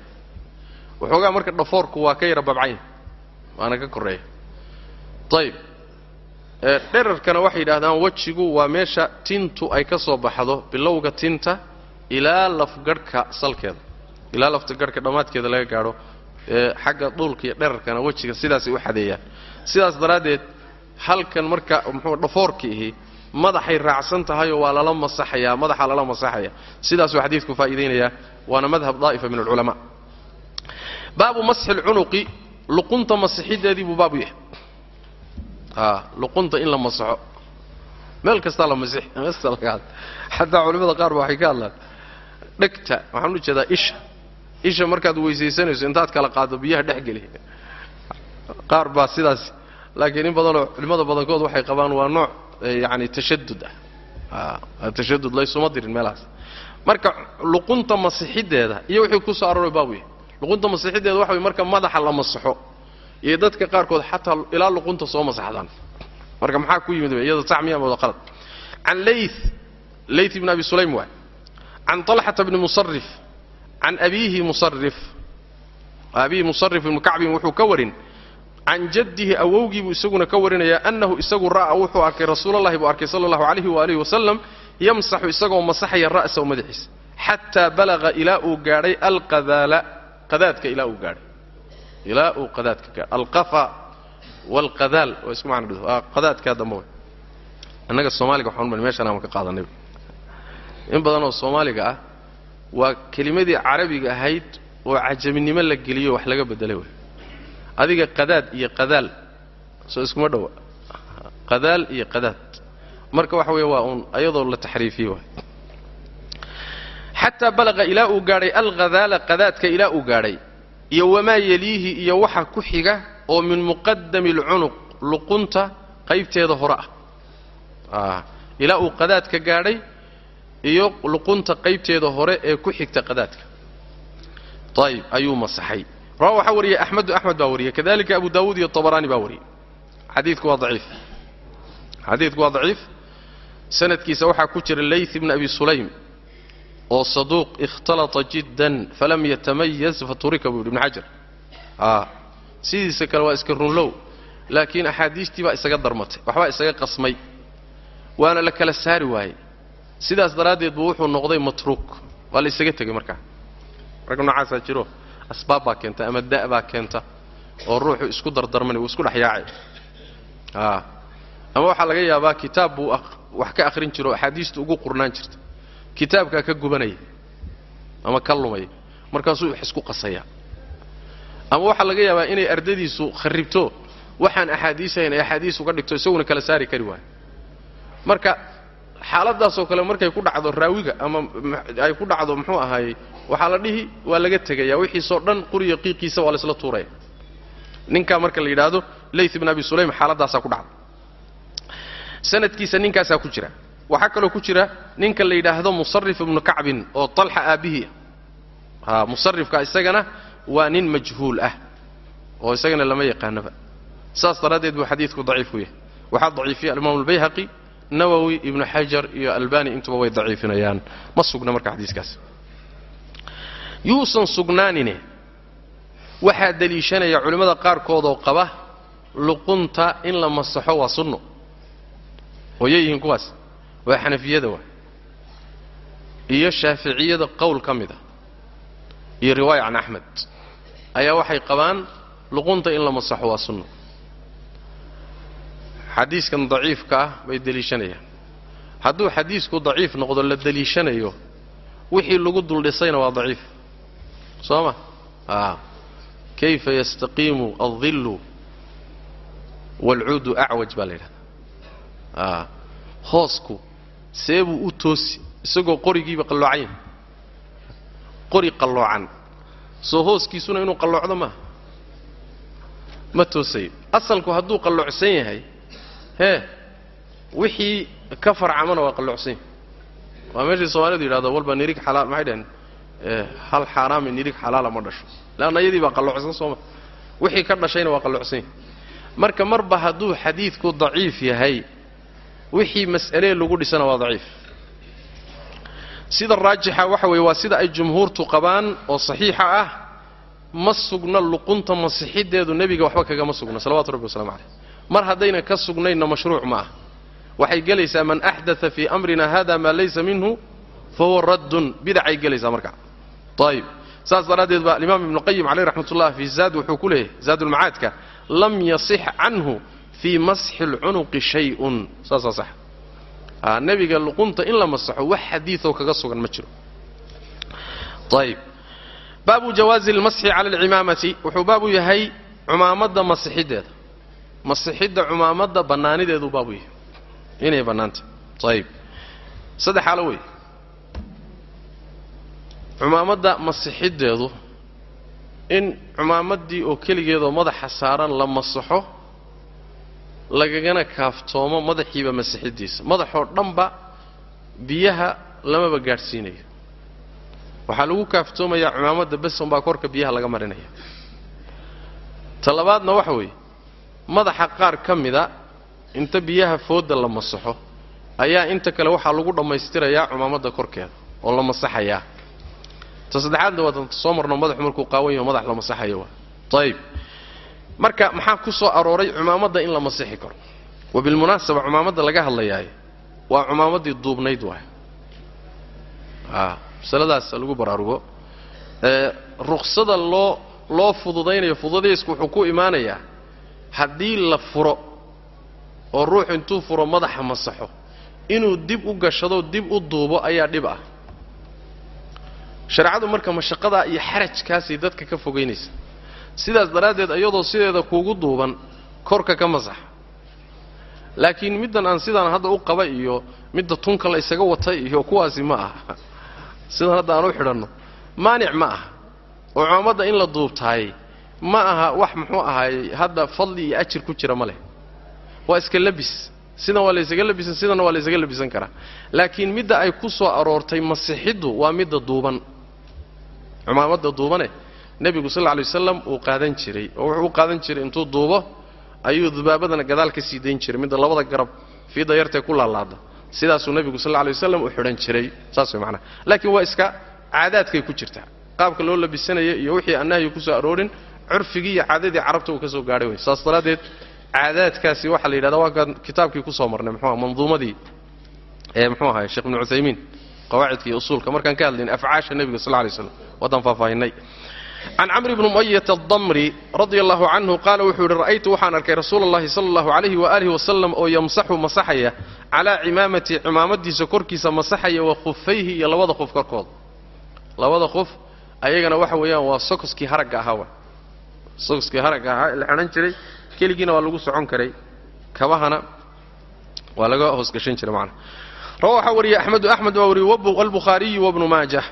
Waxoogaa marka dhafoorku waa ka yara babcayn waana ka korreeya. Ayib dherarkana waxay yidhahdaan wejigu waa meesha tintu ay ka soo baxdo bilowga tinta ilaa lafgarhka salkeeda. Ilaa lafgarhka dhammaadkeeda laga gaadho xagga dhuulka iyo dherarkana wejiga sidaasay u xadeeyaan. Sidaas daraaddeed halkan marka muxuu dhafoorka ihi madaxay raacsan tahayoo waa lala masaxayaa madaxa lala masaxaya sidaasuu xadiidku faa'iidaynayaa waana madhab daa'ifa min alculamaa. Baabu masxi lcunuqi luqunta masixiddeedii buu baabu yahay. Luqunta in la masaxo. Meel kastaa la masix mesta laga hadla xataa culimmada qaar ba waxay ka hadlaan. Dhegta waxaan u jeedaa isha. Isha markaad weysaysanayso intaad kala qaado biyaha dhex geli. Qaar baa sidaas laakiin in badanoo culimmada badankood waxay qabaan waa nooc yani tashadud ah. Tashadud laysuma dirin meelahaas. Marka luqunta masixiddeeda iyo wixii ku soo arooray baabu yahay luqunta masixiddeeda waxa way marka madaxa la masaxo iyo dadka qaarkood xataa ilaa luqunta soo masaxdaan. Marka maxaa ku yimid iyadoo tacmiya wada qalad. Can layth layth ibn abi sulaym waay. Can طalxata bni musarif can abiihi musarif abiihi musarif ibnu kacbin wuxuu ka warin can jaddihi awowgii buu isaguna ka warinayaa annahu isagu ra'a wuxuu arkay rasuulallahi buu arkay sala allahu calayhi waalihi wasalam yamsaxu isagoo masaxaya ra'sahu madaxiisa xataa balaga ilaa uu gaadhay alqadaala qadaadka ilaa uu gaadhay ilaa uu qadaadka gaadhay alqafa waalqadaal waa isku macna dhido waa qadaadkaa dambe way annaga soomaaliga waxaan umali meeshaan aan ka qaadanay in badan oo soomaaliga ah waa kelimadii carabiga ahayd oo cajaminimo la geliyo wax laga bedelay way adiga qadaad iyo qadaal. Soo iskuma dhowa qadaal iyo qadaad. Marka waxa weeye waa uun ayadoo la taxriifiyey waay xataa balaqa ilaa uu gaadhay alqadaala qadaadka ilaa uu gaadhay iyo wamaa yeliihi iyo waxa ku xiga oo min muqadami alcunuq luqunta qaybteeda hore ah. Ilaa uu qadaadka gaadhay iyo luqunta qaybteeda hore ee ku xigta qadaadka. Ayib ayuu masaxay rawa waxaa wariyey axmedu axmed baa wariyey. Kadalika abu daawuud iyo طabaraani baa wariyey. Xadiidku waa daciif. Xadiidku waa daciif. Sanadkiisa waxaa ku jira layth ibn abi sulaym oo saduuq ikhtalata jiddan falam yatamayaz faturika buu yidhi ibn xajar sidiisa kale waa iska runlow laakiin axaadiistii baa isaga darmatay waxbaa isaga qasmay waana la kala saari waayey. Sidaas daraaddeed buu wuxuu noqday matruuk waa la isaga tegey markaa. Rag noocaasaa jiro asbaab baa keenta ama da' baa keenta oo ruuxu isku dardarmani uu isku dhex yaacay. Ama waxaa laga yaabaa kitaab buu wax ka akhrin jiro axaadiistu ugu qurnaan jirta. Kitaabkaa ka gubanaya ama ka lumaya markaasuu wax isku qasaya. Ama waxaa laga yaabaa inay ardadiisu kharribto waxaan axaadiisahayn ay axaadiis uga dhigto isaguna kala saari kari waayo. Marka xaaladaasoo kale markay ku dhacdo raawiga ama ay ku dhacdo muxuu ahaayey waxaa la dhihi waa laga tegaya wixiisoo dhan quriya qiiqiisa waa laysla tuuraya. Ninkaa marka la yidhaahdo layth ibn abi sulaym xaaladaasaa ku dhacda. Sanadkiisa ninkaasaa ku jira. Waxaa kaloo ku jira ninka la yidhaahdo musarif ibnu kacbin oo talxa aabbihii ha musarifka isagana waa nin majhuul ah oo isagana lama yaqaanaba. Saas daraaddeed buu xadiidku daciif ku yahay. Waxaa daciifiya alimaamu albayhaqi nawowi ibnu xajar iyo albani intuba way daciifinayaan. Ma sugna marka xadiiskaas. Yuusan sugnaanine. Waxaa deliishanaya culimmada qaarkoodoo qaba luqunta in la masaxo waa sunno. Ooyay yihiin kuwaas. Waa xanafiyada waa. Iyo shaaficiyada qowl ka mid a iyo riwaaya can axmed ayaa waxay qabaan luqunta in la masaxo waa sunno xadiiskan daciifka ah bay deliishanayaan. Hadduu xadiisku daciif noqdo la deliishanayo wixii lagu duldhisayna waa daciif. Soo ma? A kayfa yastaqiimu aldillu waalcuudu acwaj baa la yidhahdaa. Hoosku see buu u toosi isagoo qorigiiba qalloocayn qori qalloocan. Soo hooskiisuna inuu qalloocdo maaha ma toosayo. Asalku hadduu qalloocsan yahay hee wixii ka farcamana waa qalloocsan waa meeshii soomaalidu yidhahdo walba nirig xalaal. Maxay dhaheen? Hal xaaraami nirig xalaala ma dhasho. Leanna iyadii baa qalloocsan sooma wixii ka dhashayna waa qalloocsan marka marba hadduu xadiidku daciif yahay wixii mas'alee lagu dhisana waa daciif. Sida raajixa waxa weeye waa sida ay jumhuurtu qabaan oo saxiixa ah ma sugna luqunta masixiddeedu nebiga waxba kagama sugna salawatu rabbi waslamu caleyh mar haddayna ka sugnaynna mashruuc ma ah. Waxay gelaysaa man axdaa fii amrina hada maa laysa minhu fahuwa raddun. Bidacay gelaysaa marka. Ayib saas daraaddeed baa alimaam ibnu qayim caleyh raxmat ullah fii zaad wuxuu ku leeyahay zaadulmacaadka lam yasix canhu fii masxi alcunuqi shay-un. Saasaa sax. Nebiga luqunta in la masaxo wax xadiioo kaga sugan ma jiro. Ayib baabu jawaazi almasxi cala alcimaamati wuxuu baabu yahay cumaamadda masixiddeeda masixidda cumaamadda bannaanideeduu baabu yahay inay bannaanta. Ayib saddex xaalo wey cumaamadda masixiddeedu in cumaamaddii oo keligeedoo madaxa saaran la masaxo lagagana kaaftoomo madaxiiba masixiddiisa madaxoo dhanba biyaha lamaba gaadhsiinayo. Waxaa lagu kaaftoomayaa cumaamadda beson baa korka biyaha laga marinaya ta labaadna waxa weeye madaxa qaar ka mida inta biyaha foodda la masaxo ayaa inta kale waxaa lagu dhammaystirayaa cumaamadda korkeeda oo la masaxayaa. Ta saddexaadna waa danta soo marno madaxu markuu qaawan yaho madax la masaxayo waa. Ayib marka maxaa ku soo arooray cumaamadda in la masixi karo. Wa bilmunaasaba cumaamadda laga hadlayaayo waa cumaamaddii duubnayd waay. A masaladaas lagu baraarugo. Ee ruksada loo loo fududaynayo fududaysku wuxuu ku imaanayaa haddii la furo oo ruux intuu furo madaxa masaxo inuu dib u gashado dib u duubo ayaa dhib ah. Shareecadu marka mashaqadaa iyo xarajkaasay dadka ka fogaynaysa sidaas daraaddeed iyadoo sideeda kuugu duuban korka ka masax laakiin middan aan sidaan hadda u qaba iyo midda tunka la ysaga watay iyo kuwaasi ma aha. Sidan hadda aan u xidhanno maanic ma aha oo cumaamadda in la duubtaay ma aha wax muxuu ahaayey hadda fadli iyo ajir ku jira ma leh. Waa iska labis. Sidan waa laysaga labisan sidanna waa laysaga labisan karaa. Laakiin midda ay ku soo aroortay masixiddu waa midda duuban. Cumaamadda duubane nebigu sal lla alay wasalam uu qaadan jiray. Oo wuxuu u qaadan jiray intuu duubo ayuu dubaabadana gadaal ka sii dayn jiray. Midda labada garab fiidda yartee ku laalaada sidaasuu nebigu sal lla alay wasalam u xidhan jiray. Saas way macnaha laakiin waa iska caadaadkay ku jirtaa. Qaabka loo labisanaya iyo wixii aan nahyi ku soo aroorin curfigii iyo caadadii carabta uu ka soo gaadhay wey saas daraaddeed caadaadkaasi waxaa la yidhahda waa kaan kitaabkii ku soo marnay muxuuha manduumadii ee muxuu ahay sheekh ibnu cuthaymiin qawaacidka iyo usuulka. Markaan ka hadlaynay afcaasha nebiga sal alay slam waddaan faahfaahinay. Can camri bni umayata adamri radia allahu canhu qaala wuxuu yidhi ra'aytu waxaan arkay rasuula allahi sala allahu calayhi waaalih wasalam oo yamsaxu masaxaya calaa cimaamati cimaamadiisa korkiisa masaxaya wa khufayhi iyo labada qof korkooda. Labada qof ayagana waxa weeyaan waa sokoskii haragga ahaa wa sokoskii haragga ahaa la xidhan jiray keligiina waa lagu socon karay. Kabahana waa laga hoosgashan jiray macana rawa waxaa wariyey axmedu axmed waa wariyey walbukhaariyu wabnu maajah.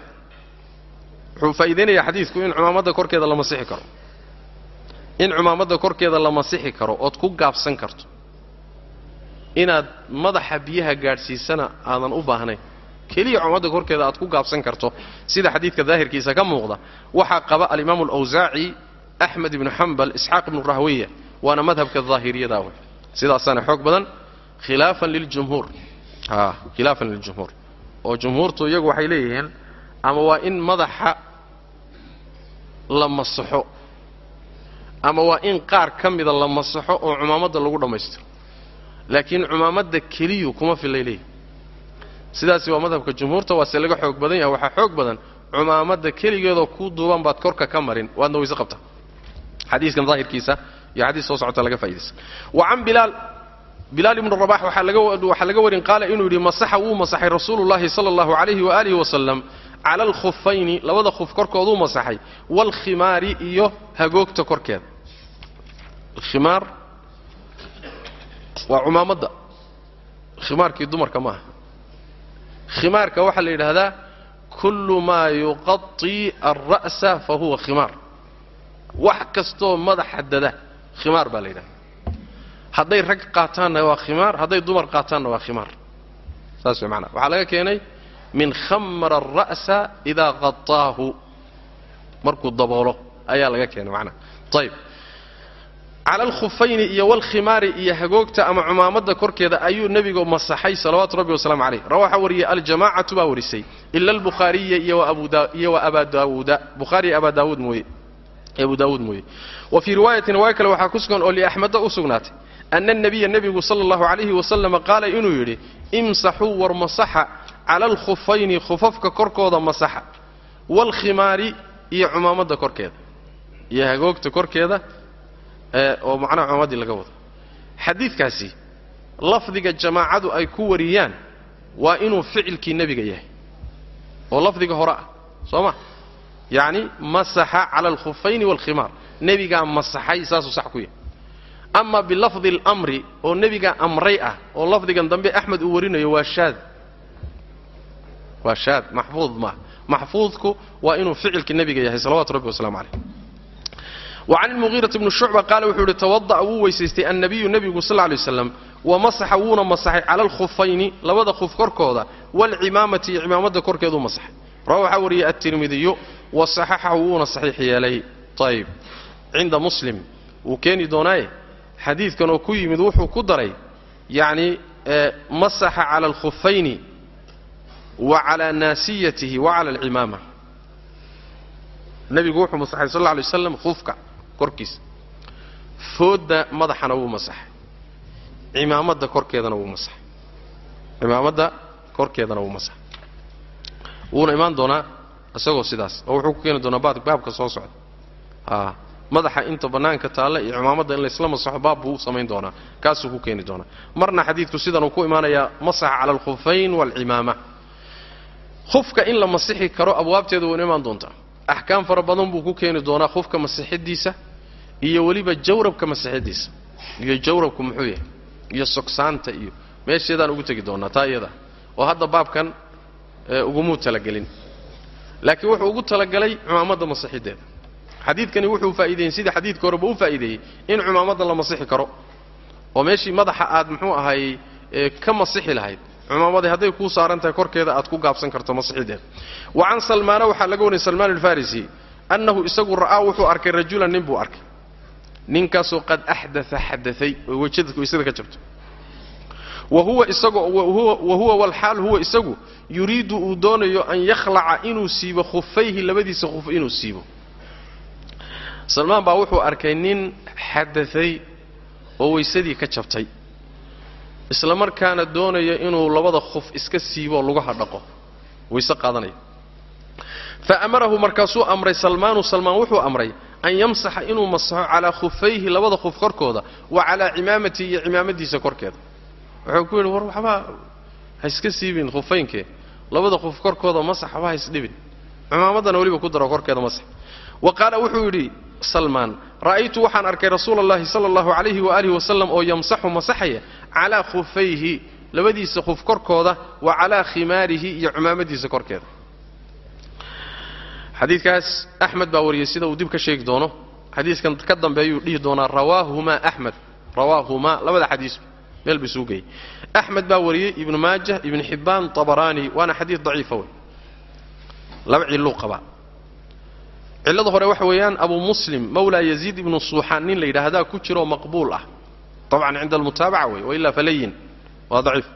Wuxuu faa'iidaynayaa xadiidku in cumaamadda korkeeda la masixi karo. In cumaamadda korkeeda la masixi karo ood ku gaabsan karto. Inaad madaxa biyaha gaadhsiisana aadan u baahnayn. Keliya cumamadda korkeeda aad ku gaabsan karto. Sida xadiidka daahirkiisa ka muuqda waxaa qaba alimaamu alawsaaci axmed ibnu xambal isxaaq ibnu rahwiya waana madhabka daahiriyada wey sidaasaana xoog badan khilaafan liljumhuur a khilaafan liljumhuur oo jumhuurtu iyagu waxay leeyihiin ama waa in madaxa la masaxo ama waa in qaar ka mida la masaxo oo cumaamadda lagu dhammaystiro laakiin cumaamadda keliyu kuma fillay leeyihiin sidaasi waa madhabka jumhuurta waase laga xoog badan yahay waxaa xoog badan cumaamadda keligeedoo kuu duuban baad korka ka marin waadna wayse qabtaa xadiiskan daahirkiisa iyo xadiis soo socota laga faa'idaysa wa can bilaal bilaal ibnu rabax waxaa laga warin qaala inuu yidhi masaxa wuu masaxay rasuulullahi sala allahu calayhi waaalihi wasalam cala alkhufayni labada khuf korkooduu masaxay waalkhimaari iyo hagoogta korkeeda alkhimaar waa cumaamadda. Khimaarkii dumarka maaha khimaarka waxaa la yidhaahdaa kullu maa yuqaطii alra'sa fa huwa khimaar wax kastoo madaxa dada khimaar baa la yidhahda hadday rag qaataanna waa khimaar hadday dumar qaataanna waa khimaar. Saas way maanaa waxaa laga keenay min khamara alra'sa idaa qataahu markuu daboolo ayaa laga keenay macnaa. Ayib cala alkhufayni iyo walkhimaari iyo hagoogta ama cumaamadda korkeeda ayuu nebigu masaxay salawaatu rabbi wasalaamu calayh. Rawaxa wariyey aljamaacatu baa warisay. Ila albukhaariya iyo wa abaa daawuuda bukhaari abaa daawuud mooye abu daawuud mooye. Wa fii riwaayatin riwaayo kale waxaa ku sugan oo liaxmeda u sugnaatay ana alnabiya nebigu sala allahu calayhi wasalama qaala inuu yidhi imsaxuu war masaxa cala alkhufayni khufafka korkooda masaxa waalkhimaari iyo cumaamadda korkeeda iyo hagoogta korkeeda oo macnaha cumaamadii laga wado. Xadiidkaasi lafdiga jamaacadu ay ku wariyaan waa inuu ficilkii nebiga yahay oo lafdiga hore ah soo ma yacni masaxa cala alkhufayni waalkhimaar nebigaa masaxay saasuu sax ku yahay. Ama bilafdi alamri oo nebigaa amray ah oo lafdigan dambe axmed uu warinayo waa shaad. Waa shaad maxfuud maaha maxfuudku waa inuu ficilkii nebiga yahay salawatu rabbi waslamu calayh. Wa can ilmugiirati shucba qaala wuxuu yidhi tawada'a wuu weysaystay annabiyu nebigu sal lla lay waslam wa masaxa wuuna masaxay cala alkhufayni labada khuf korkooda waalcimaamati cimaamadda korkeeduu masaxay rawa waxaa wariyey attirmidiyu wa saxaxahu wuuna saxiix yeelay. Ayib cinda muslim. Wuu keeni doonaaye xadiidkan oo ku yimid wuxuu ku daray yacni masaxa cala alkhufayni wa calaa naasiyatihi wa cala alcimaama. Nebigu wuxuu masaxay sal alla alay waslam khufka korkiisa foodda madaxana wuu masaxay. Cimaamadda korkeedana wuu masaxay. Cimaamadda korkeedana wuu masaxay wuuna imaan doonaa isagoo sidaas oo wuxuu ku keeni doonaa baabka soo socda. A madaxa inta bannaanka taalla iyo cimaamadda in laysla masaxo baab buu samayn doonaa kaasuu ku keeni doonaa. Marna xadiidku sidanuu ku imaanayaa masaxa cala alkhufayn waalcimaama khufka in la masixi karo abwaabteeda wayna imaan doontaa. Axkaam fara badan buu ku keeni doonaa khufka masixiddiisa iyo weliba jawrabka masixiddiisa. Iyo jawrabku muxuu yahay iyo sogsaanta iyo meesheedaan ugu tegi doonaa taa iyada. Oo hadda baabkan ugumuu talagelin. Laakiin wuxuu ugu talagalay cumaamadda masixiddeeda xadiidkani wuxuu faa'iideeyey sidii xadiidka horeba u faa'iideeyey in cumaamadda la masixi karo. Oo meeshii madaxa aad muxuu ahaayey ka masixi lahayd. Cumaamadii hadday kuu saaran tahay korkeeda aad ku gaabsan karto masixiddeeda wa can salmaana waxaa laga wariyay salmaan alfarisi annahu isagu ra'aa wuxuu arkay rajulan nin buu arkay. Ninkaasoo qad axdaa xadaay oo weysada ka jabto wa huwa isagoo wa huwa walxaal huwa isagu yuriidu uu doonayo an yakhlaca inuu siibo khufayhi labadiisa khuf inuu siibo. Salmaan baa wuxuu arkay nin xadaay oo weysadii ka jabtay. Isla markaana doonaya inuu labada khuf iska siibooo lugaha dhaqo wayse qaadanaya fa amarahu markaasuu amray salmaanu salmaan wuxuu amray an yamsaxa inuu masaxo calaa khufayhi labada khuf korkooda wa calaa cimaamatihi iyo cimaamadiisa korkeeda wuxuu ku yidhi war waxbaa ha iska siibin khufaynkee. Labada khuf korkooda masax waxba ha isdhibin cimaamaddana weliba ku daro korkeeda masax wa qaala wuxuu yidhi salmaan ra'aytu waxaan arkay rasuula allahi sala allahu calayhi waaalih wasalam oo yamsaxu masaxaya calaa khufayhi labadiisa khuf korkooda wa calaa khimaarihi iyo cimaamadiisa korkeeda. Xadiidkaas axmed baa wariyey sida uu dib ka sheegi doono. Xadiiskan ka dambeeyuu dhihi doonaa rawaahumaa axmed. Rawaahumaa labada xadiis meel buu isugu geeyey axmed baa wariyey ibnu maajah ibnu xibbaan tabaraani waana xadiid daciifa wey laba cilluu qabaa. Cillada hore waxa weeyaan abu muslim mawlaa yaziid ibnu suuxaan nin la yidhaahdaa ku jiroo maqbuul ah. طabcan cinda almutaabaca wey wailaa falayin. Waa daciif.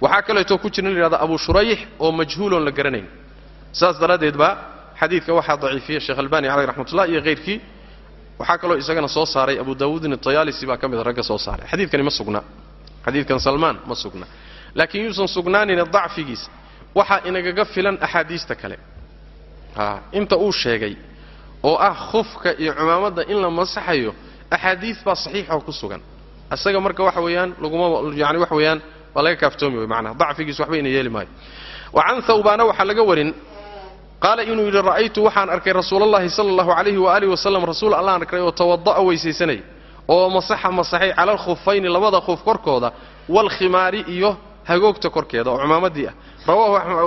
Waxaa kaleetoo ku jira nin la yhahda abu shurayx oo majhuuloon la garanayn. Saas daraaddeed baa xadiidka waxaa daciifiyey sheekh albani caleyh raxmatullah iyo hayrkii waxaa kaloo isagana soo saaray abu daawuudin atayaalisi baa ka mid ragga soo saaray. Xadiidkani ma sugna xadiidkan salmaan ma sugna. Laakiin yuusan sugnaanina dacfigiisa waxaa inagaga filan axaadiista kale. Inta uu sheegay oo ah khufka iyo cumaamadda in la masaxayo axaadiis baa saxiixoo ku sugan. Isaga marka waxa weeyaan laguma yani waxa weeyaan waa laga kaaftoomi wey macnaha. Dacfigiis waxba ina yeeli maayo. Wa thawbaana waxaa laga warin qaala inuu yidhi ra'aytu waxaan arkay rasuulallahi sala allahu calayhi waaalih wasalam rasuul allaan arkay oo tawada'a weysaysanaya oo masaxa masaxay cala alkhufayni labada khuf korkooda waalkhimaari iyo hagoogta korkeeda oo cumaamadii ah.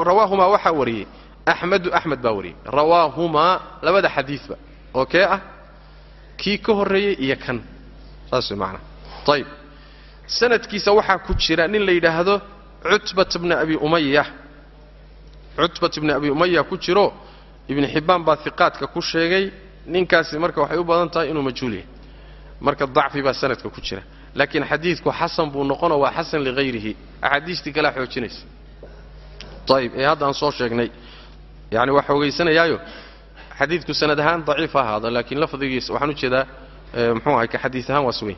Rawaahumaa waxaa wariyey axmedu axmed baa wariyey. Rawaahumaa labada xadiidba oo kee ah? Kii ka horreeyey iyo kan. Saas way macnaha ayib sanadkiisa waxaa ku jira nin la yidhaahdo cutbat bna abi umaya cutbat bni abi umaya ku jiro ibnu xibbaan baa hiqaadka ku sheegay ninkaasi marka waxay u badan tahay inuu majhuul yahay marka dacfi baa sanadka ku jira. Laakiin xadiidku xasan buu noqonoo waa xasan ligayrihi axaadiistii kalea xoojinaysa. Ayib ee hadda aan soo sheegnay yani waa xoogaysanayaayo xadiidku sanad ahaan daciif ha ahaado laakiin lafdigiisa waxaan u jeedaa mxuu ahay ka xadiis ahaan waa sugay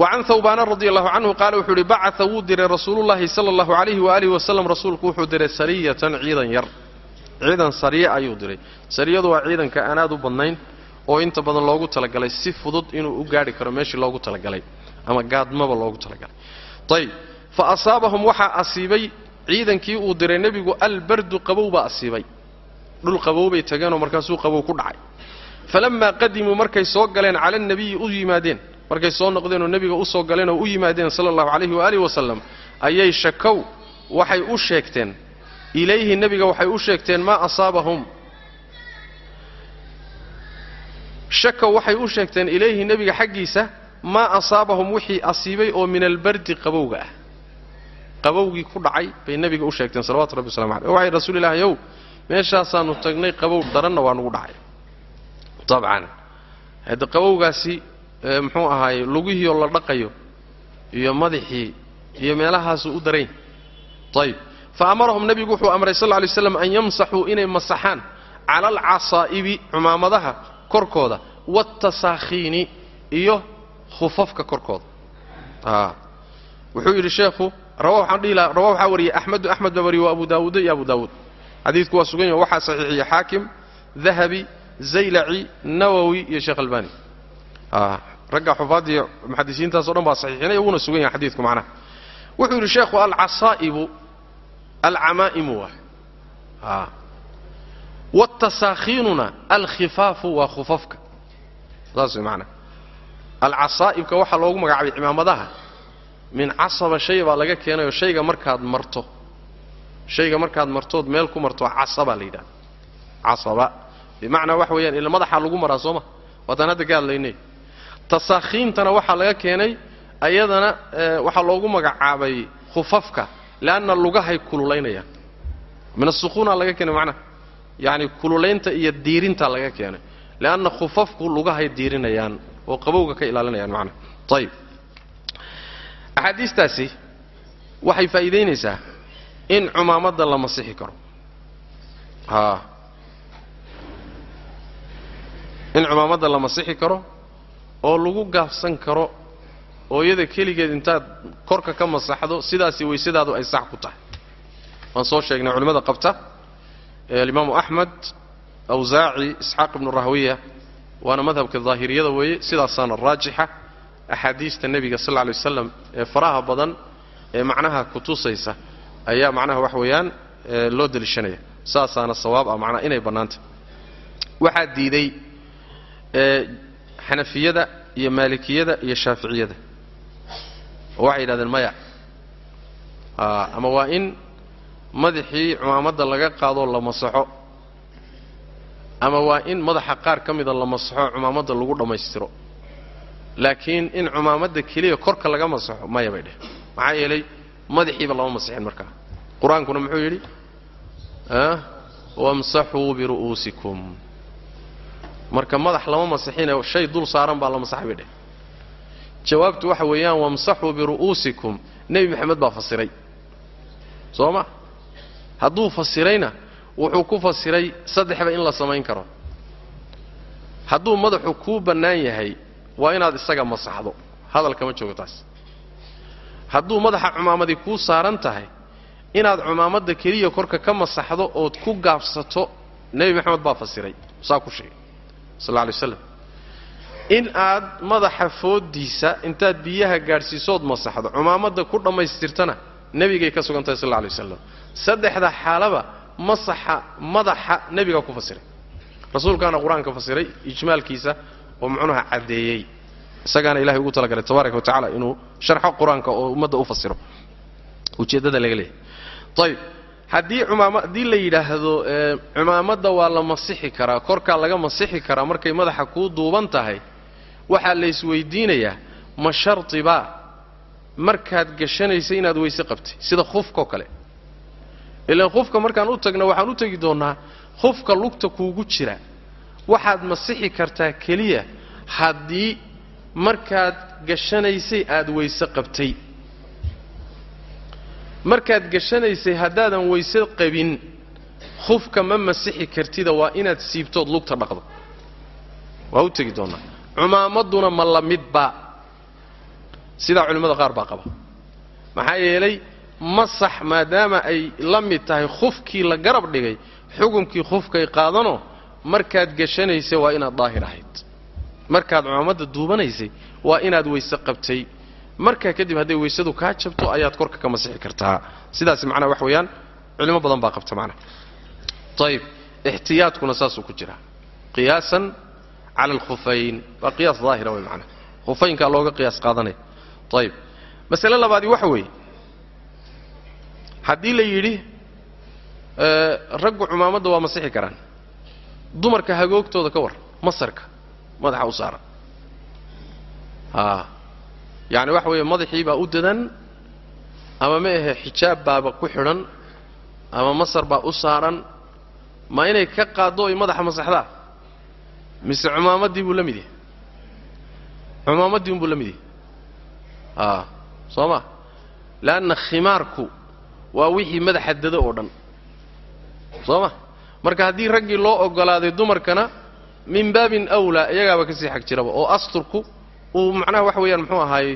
wa can hawbaana radi allahu canhu qaala wuxuu ihi bacaa wuu diray rasuulullahi sala allahu calayhi waaalih wasalam rasuulku wuxuu diray sariyatan ciidan yar. Ciidan sariye ayuu diray. Sariyadu waa ciidanka aan aad u badnayn oo inta badan loogu talagalay si fudud inuu u gaadhi karo meeshii loogu talagalay ama gaadmaba loogu talagalay. Ayib fa asaabahum waxaa asiibay ciidankii uu diray nebigu albardu qabow baa asiibay. Dhul qabow bay tageenoo markaasuu qabow ku dhacay. Falammaa qadimuu markay soo galeen cala alnabiyi u yimaadeen markay soo noqdeenoo nebiga u soo galeen oo u yimaadeen sala allahu calayhi waaalih wasalam ayay shakow waxay u sheegteen ilayhi nebiga waxay u sheegteen maa asaabahum shakow waxay u sheegteen ilayhi nebiga xaggiisa maa asaabahum wixii asiibay oo min albardi qabowga ah. Qabowgii ku dhacay bay nebiga u sheegteen salawatu rabbi waslamu aleyh waxay rasuul ilahi ow meeshaasaannu tagnay qabow daranna waa nugu dhacay. Dabcan hadde qabowgaasi muxuu ahaaye lugihiioo la dhaqayo iyo madaxii iyo meelahaasuu u darayn. Ayib fa amarahum nebigu wuxuu amray sal lay slam an yamsaxuu inay masaxaan cala alcasaa'ibi cumaamadaha korkooda waatasaakhiini iyo khufafka korkooda wuxuu yidhi sheekhu rawa waxaa wariyey axmedu axmed baa wariyey wa abu daawuud iyo abu daawuud xadiidku waa sugan yaho waxaa saxiixiyey xaakim dahabi zaylaci nawowi iyo sheekh albani ragga xufaadii muxadisiintaaso dhan baa saxiixinaya wuuna sugan yahay xadiidku macnaha wuxuu yidhi sheekhu alcasaa'ibu alcamaa'imu waay watasaakhiinuna alkhifaafu waa khufafka saas way macnaha alcasaa'ibka waxaa loogu magacaabay cimaamadaha min casaba shay baa laga keenayoo shayga markaad marto. Shayga markaad martood meel ku marto casabaa la yidhahda casaba. Bimacnaa waxa weeyaan ila madaxaa lagu maraa sooma waataan hadda ka hadlaynay. Tasaakhiintana waxaa laga keenay ayadana waxaa loogu magacaabay khufafka leanna lugahay kululaynayaan min asukuunaa laga keenay macnaha yacni kululaynta iyo diirintaa laga keenay leanna khufafku lugahay diirinayaan oo qabowga ka ilaalinayaan macnaha ayib axaadiistaasi waxay faa'iidaynaysaa in cumaamadda la masixi karo haa in cumaamadda la masixi karo oo lagu gaafsan karo oo iyada keligeed intaad korka ka masaxdo sidaasi waysadaadu ay sax ku tahay waan soo sheegnay culimmada qabta alimaamu axmed awsaaci isxaaq ibnu rahwiya waana madhabka daahiriyada weeye sidaasaana raajixa axaadiista nebiga sal lay waslam ee faraha badan ee macnaha kutusaysa ayaa macnaha wax weeyaan loo deliishanaya saasaana sawaab ah macnaha inay bannaantah waxaa diiday xanafiyada iyo maalikiyada iyo shaaficiyada. Oo waxay yidhahdeen maya ama waa in madaxii cumaamadda laga qaadoo la masaxo ama waa in madaxa qaar ka mida la masaxo cumaamadda lagu dhammaystiro. Laakiin in cumaamadda keliya korka laga masaxo maya bay dheh. Maxaa yeelay madaxiiba lama masixin markaa. Qur'aankuna muxuu yidhi wamsaxuu biru'uusikum. Marka madax lama masixine shay dul saaran baa la masaxay bay dheh. Jawaabtu waxa weeyaan wamsaxuu biru'uusikum. Nebi maxamed baa fasiray. Soo ma? Hadduu fasirayna wuxuu ku fasiray saddexba in la samayn karo. Hadduu madaxu kuu bannaan yahay waa inaad isaga masaxdo. Hadal kama joogo taas. Hadduu madaxa cumaamadii kuu saaran tahay inaad cumaamadda keliya korka ka masaxdo ood ku gaabsato nebi maxamed baa fasiray. Saa ku sheegay. Sal alay waslam in aad madaxa fooddiisa intaad biyaha gaadhsiisood masaxdo cumaamadda ku dhammaystirtana nebigay ka sugan tahay sal alla alay wasalam saddexda xaalaba masaxa madaxa nebigaa ku fasiray. Rasuulkaana qur'aanka fasiray ijmaalkiisa oo muxuunaha caddeeyey. Isagaana ilahay ugu talagalay tabaaraka wa inuu sharxo qur'aanka oo ummadda u fasiro. Ujeeddada laga leeyahay. Ayib haddii umaama haddii la yidhaahdo cumaamadda waa la masixi karaa korkaa laga masixi karaa markay madaxa kuu duuban tahay waxaa la isweydiinayaa ma shardibaa markaad gashanaysa inaad weyse qabtay sida khufkaoo kale ilaan khufka markaan u tagno waxaan u tegi doonnaa khufka lugta kuugu jira. Waxaad masixi kartaa keliya haddii markaad gashanaysay aad weyse qabtay. Markaad gashanaysay haddaadan weyse qabin khufka ma masixi kartida waa inaad siibtood lugta dhaqdo. Waa u tegi doonnaa cumaamadduna ma la midba. Sidaa culimmada qaar baa qaba. Maxaa yeelay masax maadaama ay la mid tahay khufkii la garab dhigay xukunkii khufkay qaadanoo markaad gashanaysay waa inaad daahir ahayd. Markaad cumaamadda duubanaysay waa inaad weyse qabtay. Markaa kadib hadday weysadu kaa jabto ayaad korka ka masixi kartaa. Sidaas macnaa wax weeyaan culimo badan baa qabta macnaa. Ayib ixtiyaadkuna saasuu ku jiraa qiyaasan cala alkhufayn waa qiyaas daahira wey macnaa. Khufaynkaa looga qiyaas qaadanaya ayib masale labaadii waxa weeye haddii la yidhi raggu cumaamadda waa masixi karaan. Dumarka hagoogtooda ka war masarka madaxa u saaran a yacni waxa weeye madaxii baa u dadan ama ma ahe xijaab baaba ku xidhan ama masar baa u saaran ma inay ka qaaddo ay madaxa masaxdaa? Mise cumaamaddii buu la mid yahay? Cumaamaddii unbuu la mid yahay? A soo ma? Leanna khimaarku waa wixii madaxa dado oo dhan. Soo ma marka haddii raggii loo oggolaaday dumarkana min baabin awlaa iyagaaba ka sii xag jiraba oo asturku uu macnaha waxa weeyaan muxuu ahaayey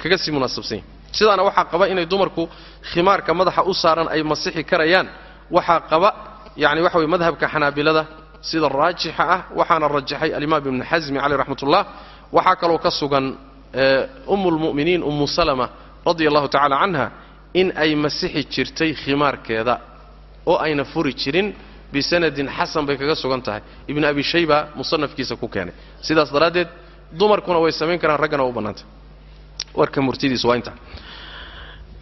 kaga sii munaasabsan sidaana waxaa qaba inay dumarku khimaarka madaxa u saaran ay masixi karayaan. Waxaa qaba yani waxa weye madhabka xanaabilada sida raajixa ah waxaana rajaxay alimaam ibnu xasmi caleyh raxmat ullah waxaa kaloo ka sugan umu lmu'miniin ummu salama radia allahu tacala canha in ay masixi jirtay khimaarkeeda oo ayna furi jirin bisanadin xasan bay kaga sugan tahay. Ibnu abi shayba musanafkiisa ku keenay. Sidaas daraaddeed dumarkuna way samayn karaan raggana waa u bannaantay. Warka murtidiisu waa intaa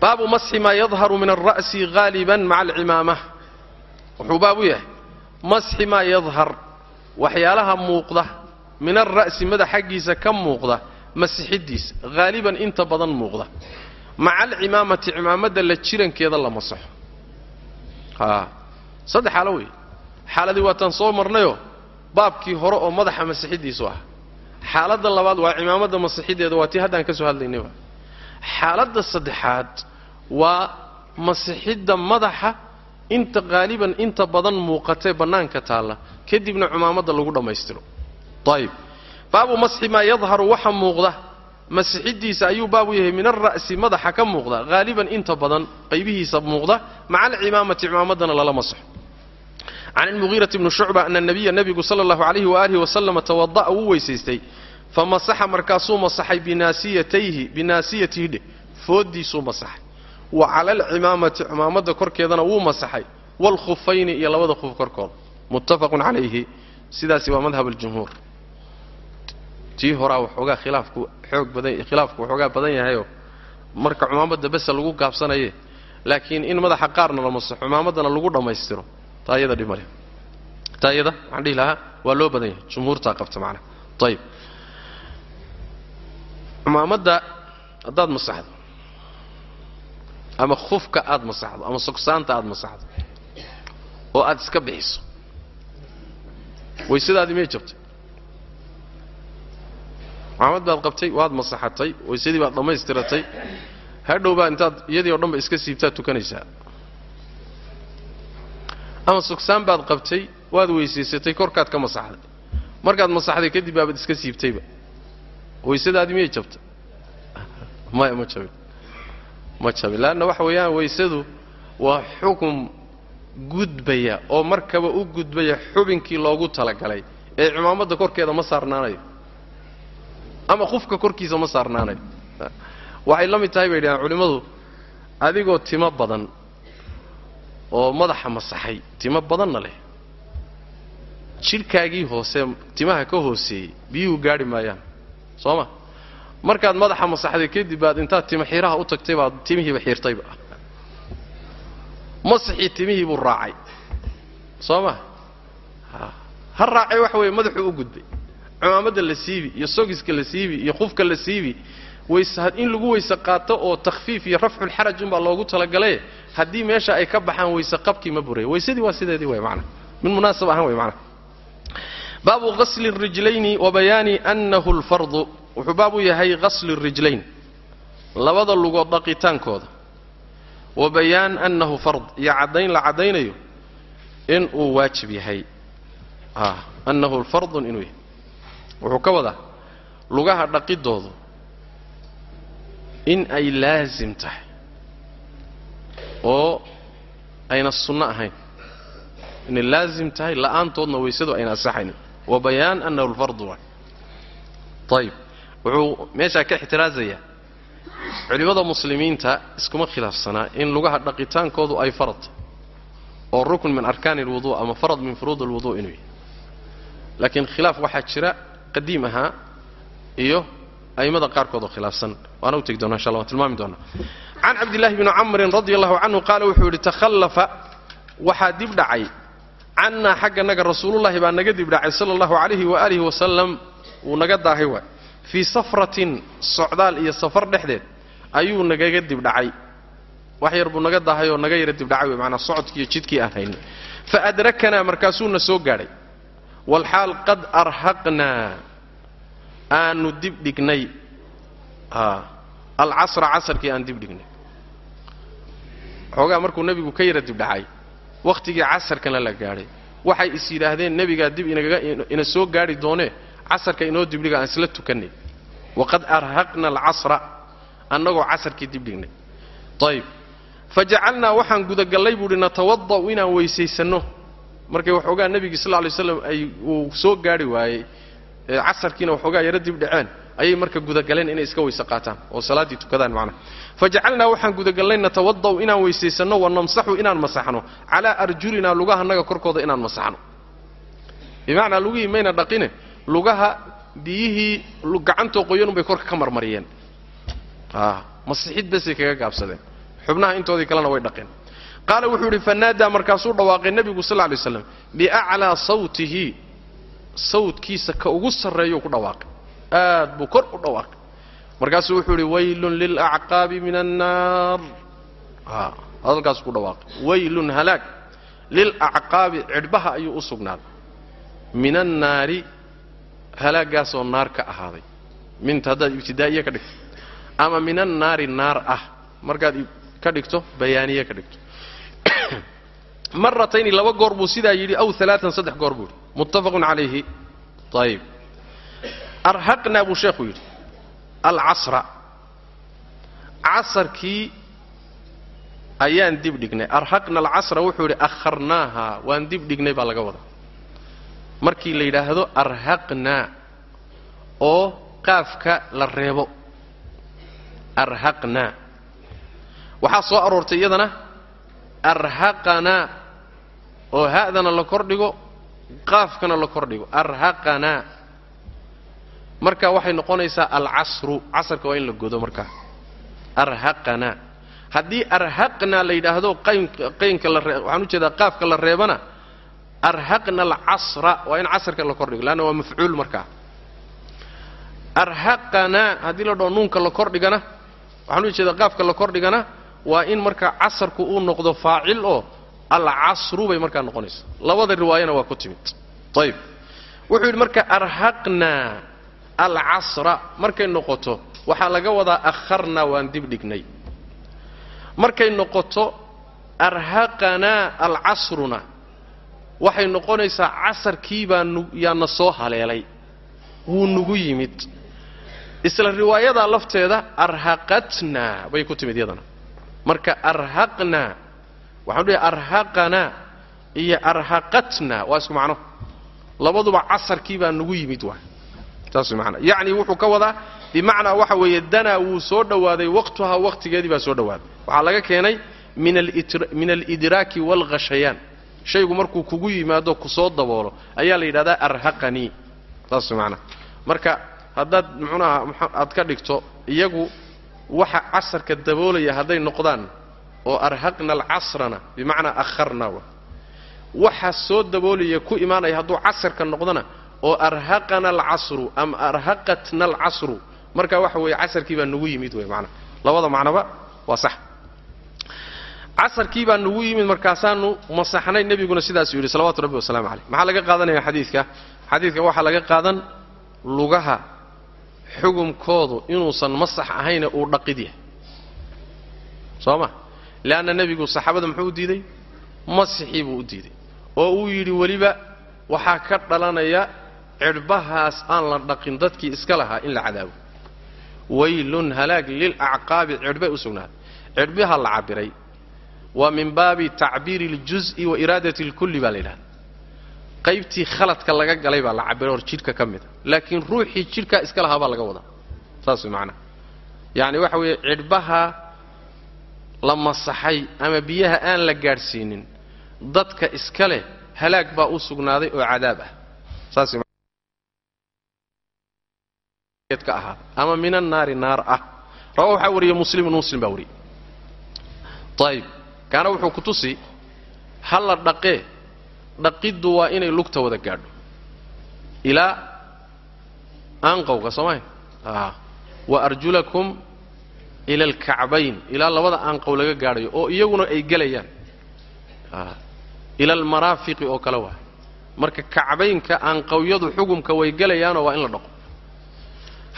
baabu masxi maa yadharu min alra'si haaliban maca alcimaama wuxuu baab u yahay masxi maa yadhar waxyaalaha muuqda min alra'si madax xaggiisa ka muuqda masixiddiisa haaliban inta badan muuqda maca alcimaamati cimaamadda la jirankeeda la masaxo. Saddex xaalo wey. Xaaladii waataan soo marnayoo baabkii hore oo madaxa masixiddiisu ah. Xaaladda labaad waa cimaamadda masixiddeeda waa tii haddaan ka soo hadlaynayba xaaladda saddexaad waa masixidda madaxa inta qaaliban inta badan muuqatee bannaanka taalla kadibna cumaamadda lagu dhammaystiro. Ayib baabu masxi maa yadharu waxa muuqda masixiddiisa ayuu baabu yahay min alra'si madaxa ka muuqda. Haaliban inta badan qaybihiisa muuqda maca alcimaamati cimaamaddana lala masaxo. Can ilmugiirati bni shucba ana nabiya nebigu sala allahu calayhi waaalih wasalama tawada'a wuu weysaystay famasaxa markaasuu masaxay binaasiyatayhi binaasiyatihi dheh fooddiisuu masaxay. Wa cala alcimaamati cimaamadda korkeedana wuu masaxay waalkhufayni iyo labada khuf korkooda muttafaqun calayhi sidaasi waa madhab aljumhuur tii horaa waxoogaa khilaafku xoog badan khilaafku waxoogaa badan yahayoo marka cumaamadda bese lagu gaabsanaye laakiin in madaxa qaarna la masaxo cumaamaddana lagu dhammaystiro taa iyada dhib taa iyada waxaan dhihi lahaa waa loo badan yahay jumhuurtaa qabta macnaha ayib cumaamadda haddaad masaxdo ama khufka aad masaxdo ama sogsaanta aad masaxdo oo aad iska bixiso waysadaadii may jabtay maxamad baad qabtay waad masaxatay waysadii baad dhammaystiratay. Hadhow baa intaad iyadii o dhan ba iska siibtaad tukanaysaa. Ama sogsaan baad qabtay waad weysaysatay korkaad ka masaxday. Markaad masaxday kadib baabaad iska siibtayba. Waysadaadii miyay jabtay? Maya ma jabin. Ma jabin. Leanna waxa weeyaan waysadu waa xukum gudbaya oo markaba u gudbaya xubinkii loogu talagalay ee cimaamadda korkeeda ma saarnaanayo ama qufka korkiisa ma saarnaanayo waxay la mid tahay bay yidhahaan culimmadu adigoo timo badan oo madaxa masaxay timo badanna leh. Jidhkaagii hoose timaha ka hooseeyey biyuhu gaadhi maayaan. Soo ma? Markaad madaxa masaxday kadib baad intaad timo xiiraha u tagtay baad timihiiba xiirtayba masaxii timihii buu raacay. Soo ma? Ha raacay waxa weeye madaxuu u gudbay cimaamadda la siibi iyo sogiska la siibi iyo qufka la siibi in lagu weyse qaato oo takhfiif iyo rafculxaraj unbaa loogu talagalaye haddii meesha ay ka baxaan weyse qabkii ma buraya weysadii waa sideedii way maana min munaasab ahaan way maana baabu hasli rijlayni wa bayaani annahu lfardu wuxuu baab u yahay hasli rijlayn. Labada lugood dhaqitaankooda wa bayaan annahu fard. Iyo caddayn la caddaynayo inuu waajib yahay. Annahu fardun inuu yahay wuxuu ka wadaa lugaha dhaqidoodu in ay laasim tahay oo ayna sunno ahayn. Inay laasim tahay la'aantoodna weysadu ayna asaxaynin wa bayaan annahu lfardu waay ayib wuxuu meeshaa ka ixtiraazayaa culimmada muslimiinta iskuma khilaafsanaa in lugaha dhaqitaankoodu ay farad oo rukn min arkaani alwudu ama farad min furuud alwudu inuu yahay. Laakiin khilaaf waxaa jira qadiim ahaa iyo a'immada qaarkood oo khilaafsan. Waana u tegi doona insha waan tilmaami doonaa. Can cabdillahi bni camrin radi allahu canhu qaala wuxuu yidhi takhallafa. Waxaa dib dhacay. Cannaa xagganaga rasuulullahi baa naga dib dhacay sala allahu calayhi waalihi wasalam wuu naga daahay waay. Fii safratin socdaal iyo safar dhexdeed ayuu nagaga dib dhacay. Wax yar buu naga daahay oo naga yara dibdhacay wey maanaa socodkiiyo jidkii aan haynin. Fa adrakanaa markaasuuna soo gaadhay walxaal qad arhaqnaa aanu dib dhignay. Alcasra casarkii aan dib dhignay. Xoogaa markuu nebigu ka yara dibdhacay wakhtigii casarkana la gaadhay. Waxay is yidhaahdeen nebigaa dib ina soo gaadhi doonee casarka inoo dibdhiga aan isla tukannay waqad arhaqna alcasra annagoo casarkii dib dhignay. Ayib fa jacalnaa waxaan gudagallay buuhi natawada'u inaan weysaysanno. Markay waxoogaa nebigii sal lay slam uu soo gaadhi waayey casarkiina waxoogaa yaro dib dhaceen ayay marka gudagaleen inay iska weyse qaataan oo salaaddii tukadaan macnaha. Fa waxaan gudagallay natawada'u inaan weysaysanno wa namsaxu inaan masaxno calaa arjulinaa lugahannaga korkooda inaan masaxno. Bimacnaa lugihii mayna dhaqine lugaha biyihii gacantoo qoyanunbay korka ka marmariyeen. Masixid basay kaga gaabsadeen. Xubnaha intoodii kalena way dhaqeen. Qaala wuxuu idhi fanaadaa markaasuu dhawaaqay nebigu sal ly slam biaclaa sawtihi sawtkiisa ka ugu sarreeyuu ku dhawaaqay aad buu kor u dhawaaqay markaasuu wuxuu idhi waylun lilacqaabi min annaar. Hadalkaasuu ku dhawaaqay waylun halaag lilacqaabi cidhbaha ayuu u sugnaaday min annaari halaagaasoo naar ka ahaaday. Minta haddaad ibtidaa'iye ka dhigto. Ama min annaari naar ah. Markaad ka dhigto bayaaniye ka dhigto. Maratayni laba goor buu sidaa yidhi aw alaaan saddex goor buu yidhi muttafaqun calayhi ayib arhaqnaa buu sheekhu yidhi alcasra casarkii ayaan dib dhignay. Arhaqna alcasra wuxuu yidhi akharnaaha. Waan dib dhignay baa laga wadaa. Markii la yidhaahdo arhaqnaa oo qaafka la reebo. Arhaqnaa waxaa soo aroortay iyadana arhaqanaa oo ha'dana la kordhigo qaafkana la kordhigo. Arhaqanaa marka waxay noqonaysaa alcasru. Casarka waa in la godo markaa arhaqanaa haddii arhaqnaa la yidhaahdo qaynka waxaan u jeedaa qaafka la reebana arhaqna alcasra waa in casarka la kordhigo leanna waa mafcuul markaa arhaqanaa haddii la dhaho nuunka la kordhigana waxaan u jeedaa qaafka la kordhigana waa in markaa casarku uu noqdo faacil oo alcasru bay markaa noqonaysa. Labada riwaayana waa ku timid. Ayib wuxuu yidhi marka arhaqnaa alcasra markay noqoto waxaa laga wadaa akharnaa waan dib dhignay. Markay noqoto arhaqanaa alcasruna waxay noqonaysaa casarkii baa yaana soo haleelay. Wuu nugu yimid. Isla riwaayadaa lafteeda arhaqatnaa bay ku timid iyadana. Marka arhaqnaa waxaan dhihi arhaqanaa iyo arhaqatnaa waa isku macno. Labaduba casarkii baa nugu yimid waay saas maana yacni wuxuu ka wadaa bimacnaa waxa weeye danaa wuu soo dhowaaday waqtuhaa waqtigeedii baa soo dhowaaday waxaa laga keenay min alidraaki waalghashayaan shaygu markuu kugu yimaado ku soo daboolo ayaa la yidhahdaa arhaqanii saas maanaa marka haddaad muxuunaha aad ka dhigto iyagu waxa casarka daboolaya hadday noqdaan oo arhaqna alcasrana bimacnaa akharna wa. Waxa soo daboolaya ku imaanaya hadduu casarka noqdona oo arhaqana alcasru ama arhaqatna alcasru. Marka waxa weeye casarkii baa nugu yimid wey manaa labada macnoba waa sax. Casarkii baa nugu yimid markaasaanu masaxnay nebiguna sidaasuu yidhi salawatu rabbi wasalaamu caleyh maxaa laga qaadanaya xadiidka? Xadiidka waxaa laga qaadan lugaha xugumkoodu inuusan masax ahayne uu dhaqid yahay. Soo ma leanna nebigu saxaabada muxuu u diiday masixii buu u diiday oo uu yidhi weliba waxaa ka dhalanaya cidhbahaas aan la dhaqin dadkii iska lahaa in la cadaabo waylun halaag lilacqaabi cidhbay u sugnaaday cidhbaha la cabiray waa min baabi tacbiiri اljuz'i wa iraadati اlkulli baa la yidhahda qaybtii khaladka laga galay baa la cabiray hor jidhka ka mida laakiin ruuxii jidhkaa iska lahaa baa laga wadaa saas way yacni waxa weeye cidhbaha la masaxay ama biyaha aan la gaadhsiinin dadka iska leh halaag baa u sugnaaday oo cadaab ah. Ahaa ama min annaari naar ah. Rawa waxaa wariyey muslimun muslim baa wariyey. Ayib kaana wuxuu ku tusi ha la dhaqee dhaqiddu waa inay lugta wada gaadho. Ilaa aanqowga soomaya wa arjulakum ila alkacbayn ilaa labada aanqow laga gaadhayo oo iyaguna ay gelayaan. Ila almaraafiqi oo kale waa. Marka kacbaynka aanqowyadu xugumka way gelayaanoo waa in la dhaqo.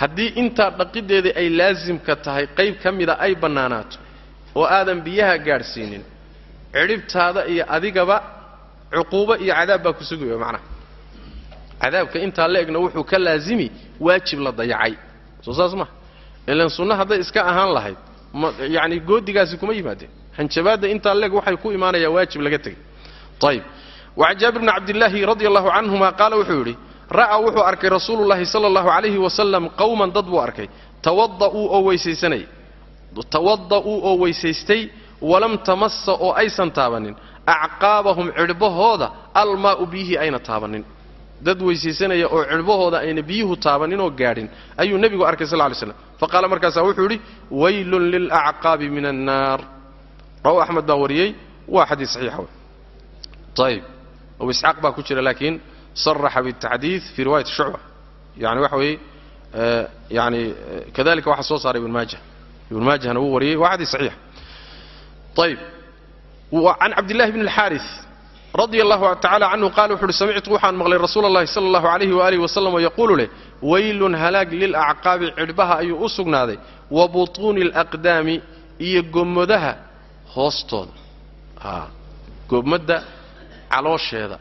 Haddii intaa dhaqiddeeda ay laasimka tahay qayb ka mida ay bannaanaato oo aadan biyaha gaadhsiinin cidhibtaada iyo adigaba cuquubo iyo cadaab baa ku sugaya macnaha. Cadaabka intaa la egna wuxuu ka laasimi waajib la dayacay. Soo saas maha ilan sunna hadday iska ahaan lahayd yacni goodigaasi kuma yimaadeen. Hanjabaadda intaa leeg waxay ku imaanayaa waajib laga tegay. Ayib wacan jaabir bni cabdillaahi radia allahu canhuma qaala wuxuu yidhi ra'aa wuxuu arkay rasuulullahi sala allahu calayhi wasalam qowman dad buu arkay. Tawada'uu oo weysaysanayay tawada'uu oo weysaystay walam tamassa oo aysan taabanin. Acqaabahum cidhbahooda almaa'u biyihii ayna taabanin. Dad weysaysanaya oo cidhbahooda ayna biyuhu taabanin oo gaadhin ayuu nebigu arkay sal ly slam faqaala markaasaa wuxuu yidhi waylun lilacqaabi min annaar rawa axmed baa wariyey waa xadiis saxiixa ayib abu isxaaq baa ku jira laakiin saraxa bitaxdiid fii riwaayati shucba. Yani waxa weeye yani kadalika waxaa soo saaray ibn maaja. Ibn maajahna wuu wariyey waa xadiis saxiix. Ayib can cabdillahi bni alxaaris radia allahu tacala canhu qaala wuxu uhi samictu waxaan maqlay rasuula allahi sala allahu alayhi waaalih wasalam oo yaquulu leh waylun halaag lilacqaabi cidhbaha ayuu u sugnaaday wa butuuni alaqdaami iyo gommadaha hoostooda gomadda caloosheeda.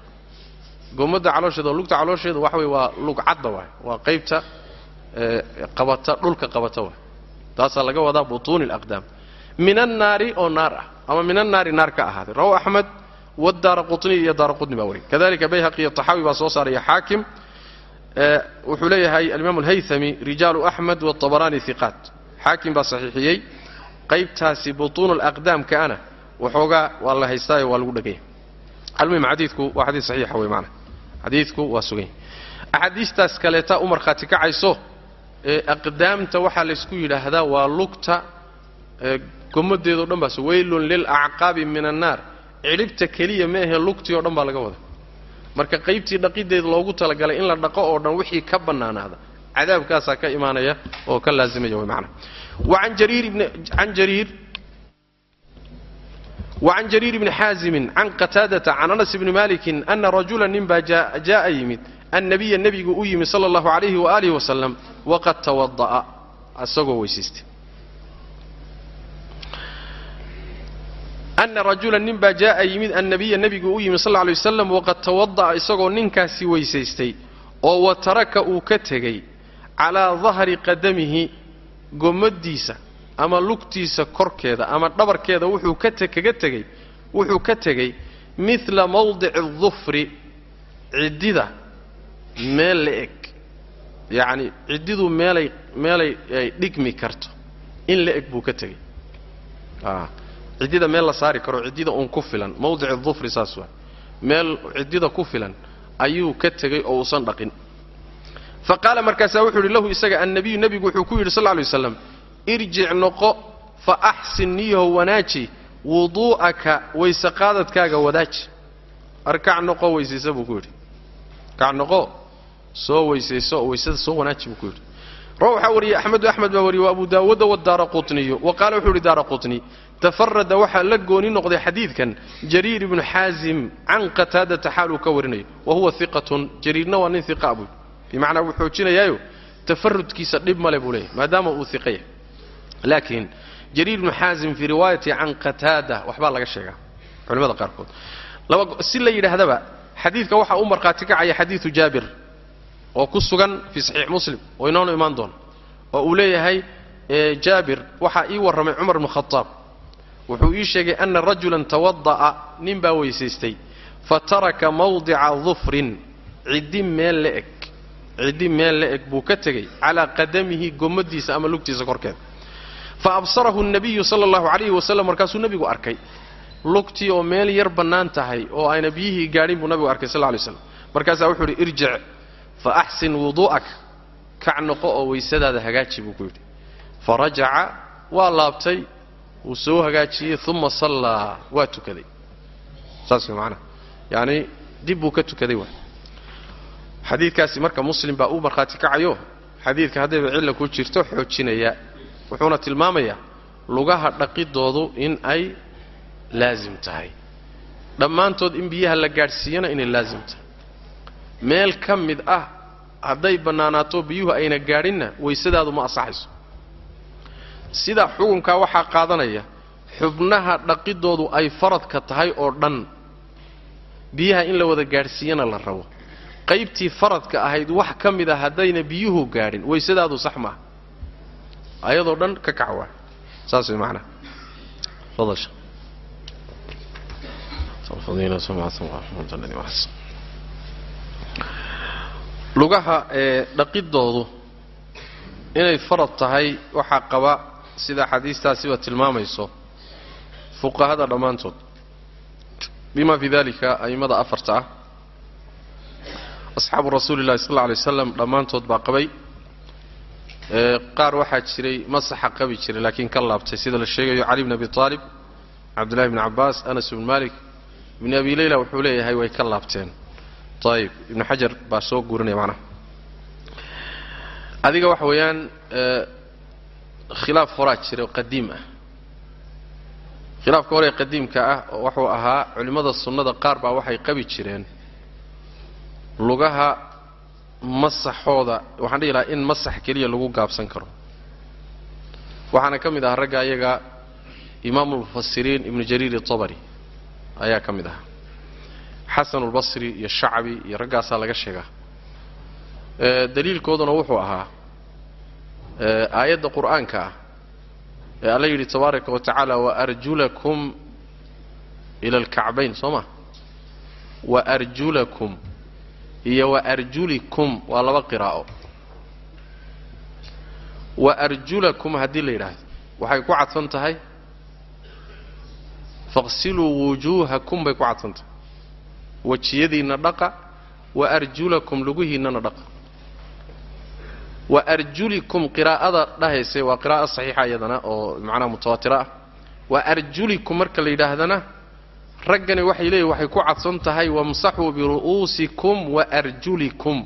Gomadda caloosheeda oo lugta caloosheeda waxa wey waa lugcadda waay waa qaybta qabata dhulka qabata waay. Taasaa laga wadaa butuuni alaqdaam min annaari oo naar ah ama min annaari naar ka ahaaday rawa axmed wadaara qutniy iyo daara qutni baa wariyay kadalika bayhaqi iyo taxaawi baa soo saaraya xaakim wuxuu leeyahay alimaam alhaythami rijaalu axmed watabaraani hiqaat xaakim baa saxiixiyey qaybtaasi butuun alaqdaamka ana waxoogaa waa la haystaayo waa lagu dheganya almuhim xadiidku waa xadiis saxiixa wey maana xadiidku waa suganya axaadiistaas kaleeta u markhaati kacayso ee aqdaamta waxaa laysku yidhaahdaa waa lugta gomadeedao dhan baas waylun lilacqaabi min annaar cidhibta keliya ma ahe lugtii oo dhan baa laga wada marka qaybtii dhaqideed loogu talagalay in la dhaqo oo dhan wixii ka bannaanaada cadaabkaasaa ka imaanaya oo ka wa can jariir bni xaazimin can qataadata can anas bni malikin ana rajula ninbaa jaaa yimid annabiya nebigu u yimid sala allahu calayhi waaalihi wasalam waqad tawada'a isagoo weysaystay ana rajula ninbaa jaaa yimid annabiya nebigu u yimid sal lla alay wasalam waqad tawada'a isagoo ninkaasi weysaystay oo wa taraka uu ka tegey calaa dahri qadamihi gomadiisa ama lugtiisa korkeeda ama dhabarkeeda wuxuu kaga tegey wuxuu ka tegey midla mawdici dufri ciddida meel la eg yacni ciddidu meelay meelay ay dhigmi karto in la eg buu ka tegey ciddida meel la saari karo ciddida uun ku filan. Mawdici dufri saas waa. Meel ciddida ku filan ayuu ka tegey oo uusan dhaqin. Fa qaala markaasaa wuxuu yidhi lahu isaga annabiyu nebigu wuxuu ku yidhi sal lla lay waslam irjic noqo fa axsin niyaho wanaaji wuduu'aka wayse qaadadkaaga wadaaji. Arkac noqo weysaysa buu ku yidhi. Kac noqo soo weysayso oo soo wanaaji buu ku yidhi waxaa wariyey axmedu axmed baa wariyey wa abu daawuuda wadaara qutniyu wa qaala wuxuu yidhi daara tafarada waxaa la gooni noqday xadiidkan jariir ibnu xaasim can qataadata xaaluu ka warinayo wa huwa iqatun jariirna waa nin iqa buu bimacnaa wuu xoojinayaayo tafarudkiisa dhib male buu leeyahy maadaama uu iqa yahay. Laakiin jariir ibnu xaasim fii riwaayati can qataada waxbaa laga sheegaa culimmada qaarkood. Si la yidhaahdaba xadiidka waxaa u markhaati kacaya xadiidu jaabir oo ku sugan fii saxiix muslim oo inoonu imaan doono oo uu leeyahay jaabir waxaa ii warramay cumar bnu khadaab wuxuu ii sheegay ana rajulan tawada'a nin baa weysaystay. Fa taraka mawdica dufrin ciddi meel la eg. Ciddi meel la eg buu ka tegey calaa qadamihi gomadiisa ama lugtiisa korkeeda fa absarahu nabiyu sala allahu calayhi wasalam markaasuu nebigu arkay. Lugtii oo meel yar bannaan tahay oo ayna biyihii gaadhin buu nabigu arkay sal lla lay slam markaasaa wuxuu yidhi irjic fa axsin wuduu'ak kac noqo oo waysadaada hagaaji buu ku yidhi. Fa rajaca waa laabtay wuu soo hagaajiyey uma sallaa. Waa tukaday. Saas way macanaha yacni dib buu ka tukaday waay. Xadiidkaasi marka muslim baa uu markhaati kacayo xadiidka haddayba cilla ku jirto xoojinaya wuxuuna tilmaamayaa lugaha dhaqidoodu in ay laasim tahay. Dhammaantood in biyaha la gaadhsiiyana inay laasim tahay meel ka mid ah hadday bannaanaato biyuhu ayna gaadhinna waysadaadu ma asaxayso sidaa xukunkaa waxaa qaadanaya xubnaha dhaqidoodu ay faradka tahay oo dhan biyaha in la wada gaadhsiiyana la rabo. Qaybtii faradka ahayd wax ka mid a haddayna biyuhu gaadhin waysadaadu sax maaha ayadoo dhan ka kac waa saas way macnaha fadal lugaha ee dhaqidoodu inay farad tahay waxaa qaba sida xadiistaasiba tilmaamayso fuqahada dhammaantood. Bima fii dalika a'immada afarta ah. Asxaabu rasuuli llahi sal alla alay waslam dhammaantood baa qabay. Qaar waxaa jiray masaxa qabi jiray laakiin ka laabtay sida la sheegayo cali bn abi aalib cabdullahi bni cabbaas anas ibn malik ibni abi leyla wuxuu leeyahay way ka laabteen ayib ibnu xajar baa soo guurinaya macnaha. Adiga waxa weeyaan khilaaf horaa jira oo qadiim ah. Khilaafka hore ee qadiimka ah wuxuu ahaa culimmada sunnada qaar baa waxay qabi jireen lugaha masaxooda. Waxaan dhihi lahaa in masax keliya lagu gaabsan karo. Waxaana ka mid ahaa ragga ayaga imaamulmufasiriin ibnu jariir itabari ayaa ka mid ahaa xasanulbasri iyo shacbi iyo raggaasaa laga sheegaa. Daliilkooduna wuxuu ahaa aayadda qur'aanka ah ee alla yidhi tabaaraka wa tacaala waarjulakum ila alkacbayn soo ma? Waarjulakum iyo waarjulikum waa laba qiraa'o. Waarjulakum haddii la yidhaahdo waxay ku cadfan tahay? Faqsiluu wujuuhakum bay ku cadfan tahay wejiyadiinna dhaqa wa arjulakum lugihiinnana dhaqa. Wa arjulikum qiraa'ada dhahaysay waa qiraa'o saxiixa iyadana oo macnaha mutawaatira ah. Wa arjulikum marka la yidhaahdana raggani waxay leeyihiin waxay ku cadsan tahay wamsaxuu biru'uusikum wa arjulikum.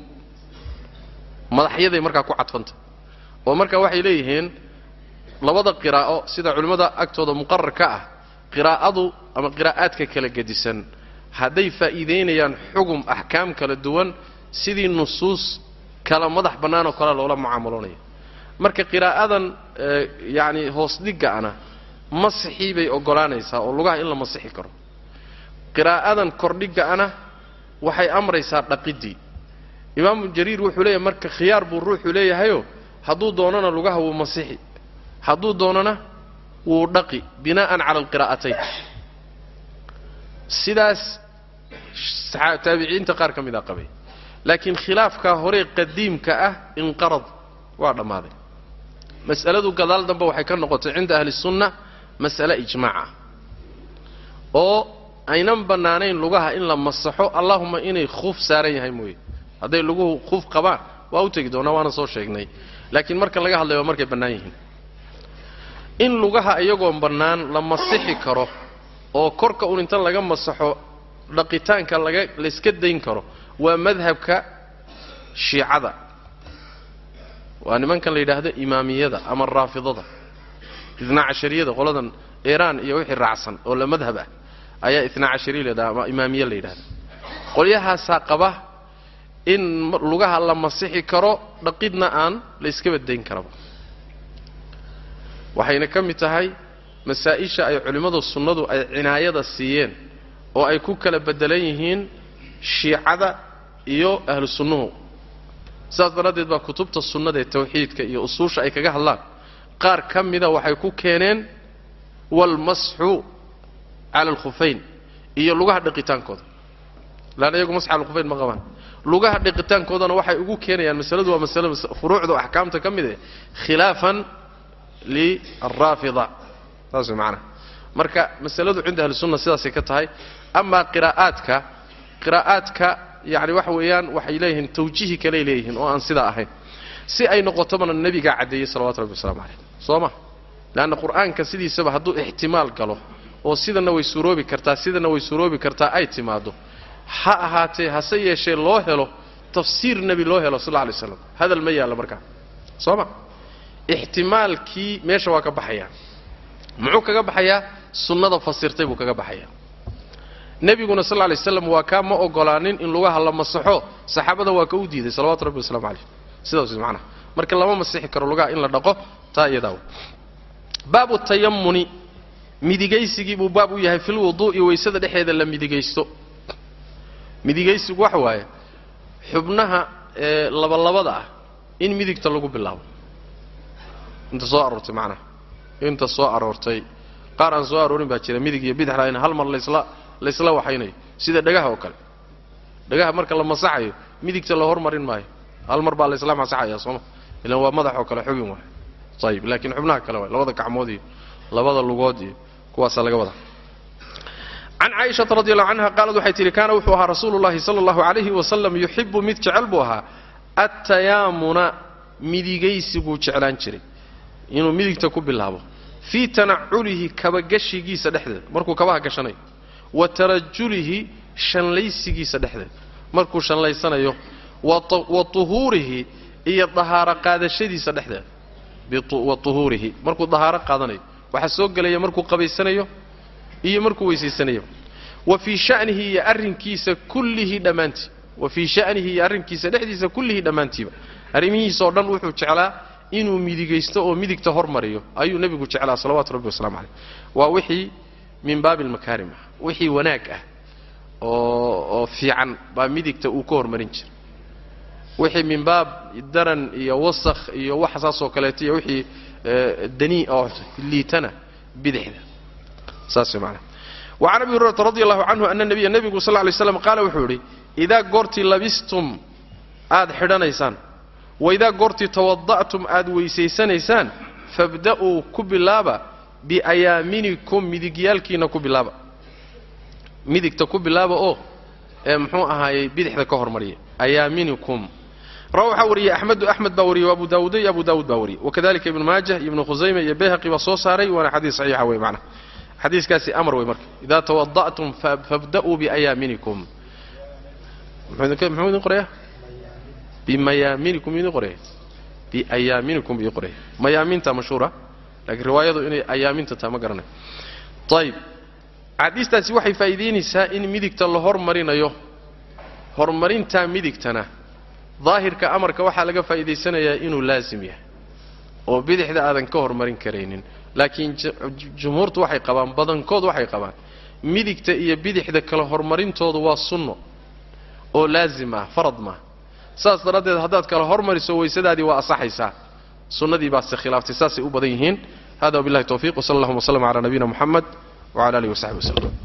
Madaxyaday markaa ku cadfantah oo marka waxay leeyihiin labada qiraa'o sida culimmada agtooda muqarar ka ah qiraa'adu ama qiraa'aadka kala gedisan hadday faa'iidaynayaan xugum axkaam kala duwan sidii nusuus kala madax bannaanoo kale loola mucaamaloonaya. Marka qiraa'adan yacni hoos dhiga'ana masixii bay oggolaanaysaa oo lugaha in la masixi karo. Qiraa'adan kordhiga'ana waxay amraysaa dhaqiddii imaamu jariir wuxuu leeyahay marka khiyaar buu ruuxu leeyahayo hadduu doonana lugaha wuu masixi hadduu doonana wuu dhaqi binaa'an cala alqiraa'atayn sidaas taabiciinta qaar ka midaa qabay. Laakiin khilaafkaa hore qadiimka ah inqarad waa dhammaaday. Mas'aladu gadaal dambe waxay ka noqotay cinda ahli sunna mas'ale ijmaac ah oo aynan bannaanayn lugaha in la masaxo allahuma inay khuf saaran yahay mooye. Hadday luguhu khuf qabaan waa u tegi doonaa waana soo sheegnay. Laakiin marka laga hadlaya waa markay bannaan yihiin. In lugaha iyagoon bannaan la masixi karo oo korka un inta laga masaxo dhaqitaanka laga layska dayn karo waa madhabka shiicada. Waa nimankan la yidhaahdo imaamiyada ama raafidada. Itnaa cashariyada qoladan iiraan iyo wixii raacsan oo la madhab ah ayaa itnaa cashariya la yidhahda ama imaamiye la yidhahda qolyahaasaa qaba in lugaha la masixi karo dhaqidna aan la yskaba dayn karaba. Waxayna ka mid tahay masaa-isha ay culimmadu sunnadu ay cinaayada siiyeen oo ay ku kala bedelan yihiin shiicada iyo ahlu sunnuhu. Saas daraaddeed baa kutubta sunnada ee tawxiidka iyo usuusha ay kaga hadlaan. Qaar ka mida waxay ku keeneen walmasxu cala alkhufayn iyo lugaha dhiqitaankooda. Laanna iyagu masx alkhufayn ma qabaan. Lugaha dhiqitaankoodana waxay ugu keenayaan masaladu waa masale furuucda axkaamta ka mid eh khilaafan lilraafida saas way macanaha marka masaladu cinda ahli sunna sidaasay ka tahay amaa qiraa'aadka qiraa'aadka yacni waxa weeyaan waxay leeyihiin tawjiihi kaley leeyihiin oo aan sidaa ahayn. Si ay noqotobana nebigaa caddeeyey salawatu rabbi waslamu calayh soo ma? Leanna qur'aanka sidiisaba hadduu ixtimaal galo oo sidana way suroobi kartaa sidana way suroobi kartaa ay timaaddo. Ha ahaatee hase yeeshee loo helo tafsiir nebi loo helo sal alla alay slam hadal ma yaallo markaa. Soo ma? Ixtimaalkii meesha waa ka baxayaa muxuu kaga baxayaa sunnada fasirtay buu kaga baxayaa nebiguna sal lay slam waa kaa ma ogolaanin in lugaha la masaxo. Saxaabada waa ka u diiday salawatu rabbi waslamu calayh sidaas macnaha. Marka lama masixi karo lugaha in la dhaqo taa iyadaa baabu tayamuni midigaysigii buu baab u yahay fil wuduu'i waysada dhexeeda la midigaysto. Midigaysigu waxa waaye xubnaha ee labalabada ah in midigta lagu bilaabo. Inta soo aroortay macnaha inta soo aroortay. Qaar aan soo aroorin baa jira midig iyo bidixla in hal mar laysla laysla waxaynayo sida dhagaha oo kale. Dhagaha marka la masaxayo midigta la hormarin maayo. Hal mar baa laysla masaxaya sooma ilan waa madax oo kale xubin waay. Ayib laakiin xubnaha kale waay. Labada gacmood iyo labada lugood iyo kuwaasaa laga wadaa can caaishata radi allahu canha qaalad waxay tihi kaana wuxuu ahaa rasuulu llahi sala allahu calayhi wasalam yuxibu mid jecel buu ahaa. Attayaamuna midigaysiguu jeclaan jiray inuu midigta ku bilaabo. Fii tanaculihi kabagashigiisa dhexdeeda markuu kabaha gashanayo wa tarajulihi shanlaysigiisa dhexdeeda markuu shanlaysanayo wa tuhuurihi iyo dahaaro qaadashadiisa dhexdeeda wa tuhuurihi. Markuu dahaaro qaadanayo waxaa soo gelaya markuu qabaysanayo iyo markuu weysaysanayo wa fii shanihi iyo arrinkiisa kullihi dhammaantii. Wa fii shanihi iyo arrinkiisa dhexdiisa kullihii dhammaantiiba. Arrimihiisoo dhan wuxuu jeclaa inuu midigaysto oo midigta hormariyo ayuu nebigu jeclaa salawaatu rabbi waslamu caleyh waa wixii min baabi almakaarim ah wixii wanaag ah oo oo fiican baa midigta uu ka hormarin jira wixii min baab daran iyo wasakh iyo wax saasoo kaleeto iyo wixii danii oo liitana bidixda. Saas way macanaha wa can abi hurayrata radi allahu canhu ana nabiya nebigu sal lla lay slam qaala wuxuu yidhi idaa goortii labistum aad xidhanaysaan waidaa goortii tawada'tum aad weysaysanaysaan fabda'uu ku bilaaba biayaaminikum midigyaalkiina ku bilaaba. Midigta ku bilaaba oo ee muxuu ahaayey bidixda ka hormariya ayaaminikum. Rawa waxaa wariyey axmedu axmed baa wariyey abu daawuud iyo abu daawuud baa wariyey. Wakadalika ibnu maajah ibnu khusayma iyo bayhaqi baa soo saaray waana xadiis saxiixa wey macnaha. Xadiiskaasi amar wey marka. Idaa tawada'tum fabda'uu biayaaminikum. Muxuu idin qoraya bimayaaminikum idin qoraya biayaaminikum idin qoraya mayaaminta mashhuura laakiin riwaayadu inay ayaaminta taa ma garanayo ayib axaadiistaasi waxay faa'iidaynaysaa in midigta la hormarinayo horumarintaa midigtana daahirka amarka waxaa laga faa'iidaysanayaa inuu laasim yahay oo bidixda aadan ka hormarin karaynin laakiin jumhuurtu waxay qabaan badankood waxay qabaan midigta iyo bidixda kala hormarintoodu waa sunno oo laazim ah farad maaha saas daraaddeed haddaad kala hormariso waysadaadii waa asaxaysaa sunnadii baase khilaaftay saasay u badan yihiin. Hada wabillahi tawfiq wsala allahuma wsllam cala nabiyina muxamed wcala alihi wasaxbi waslem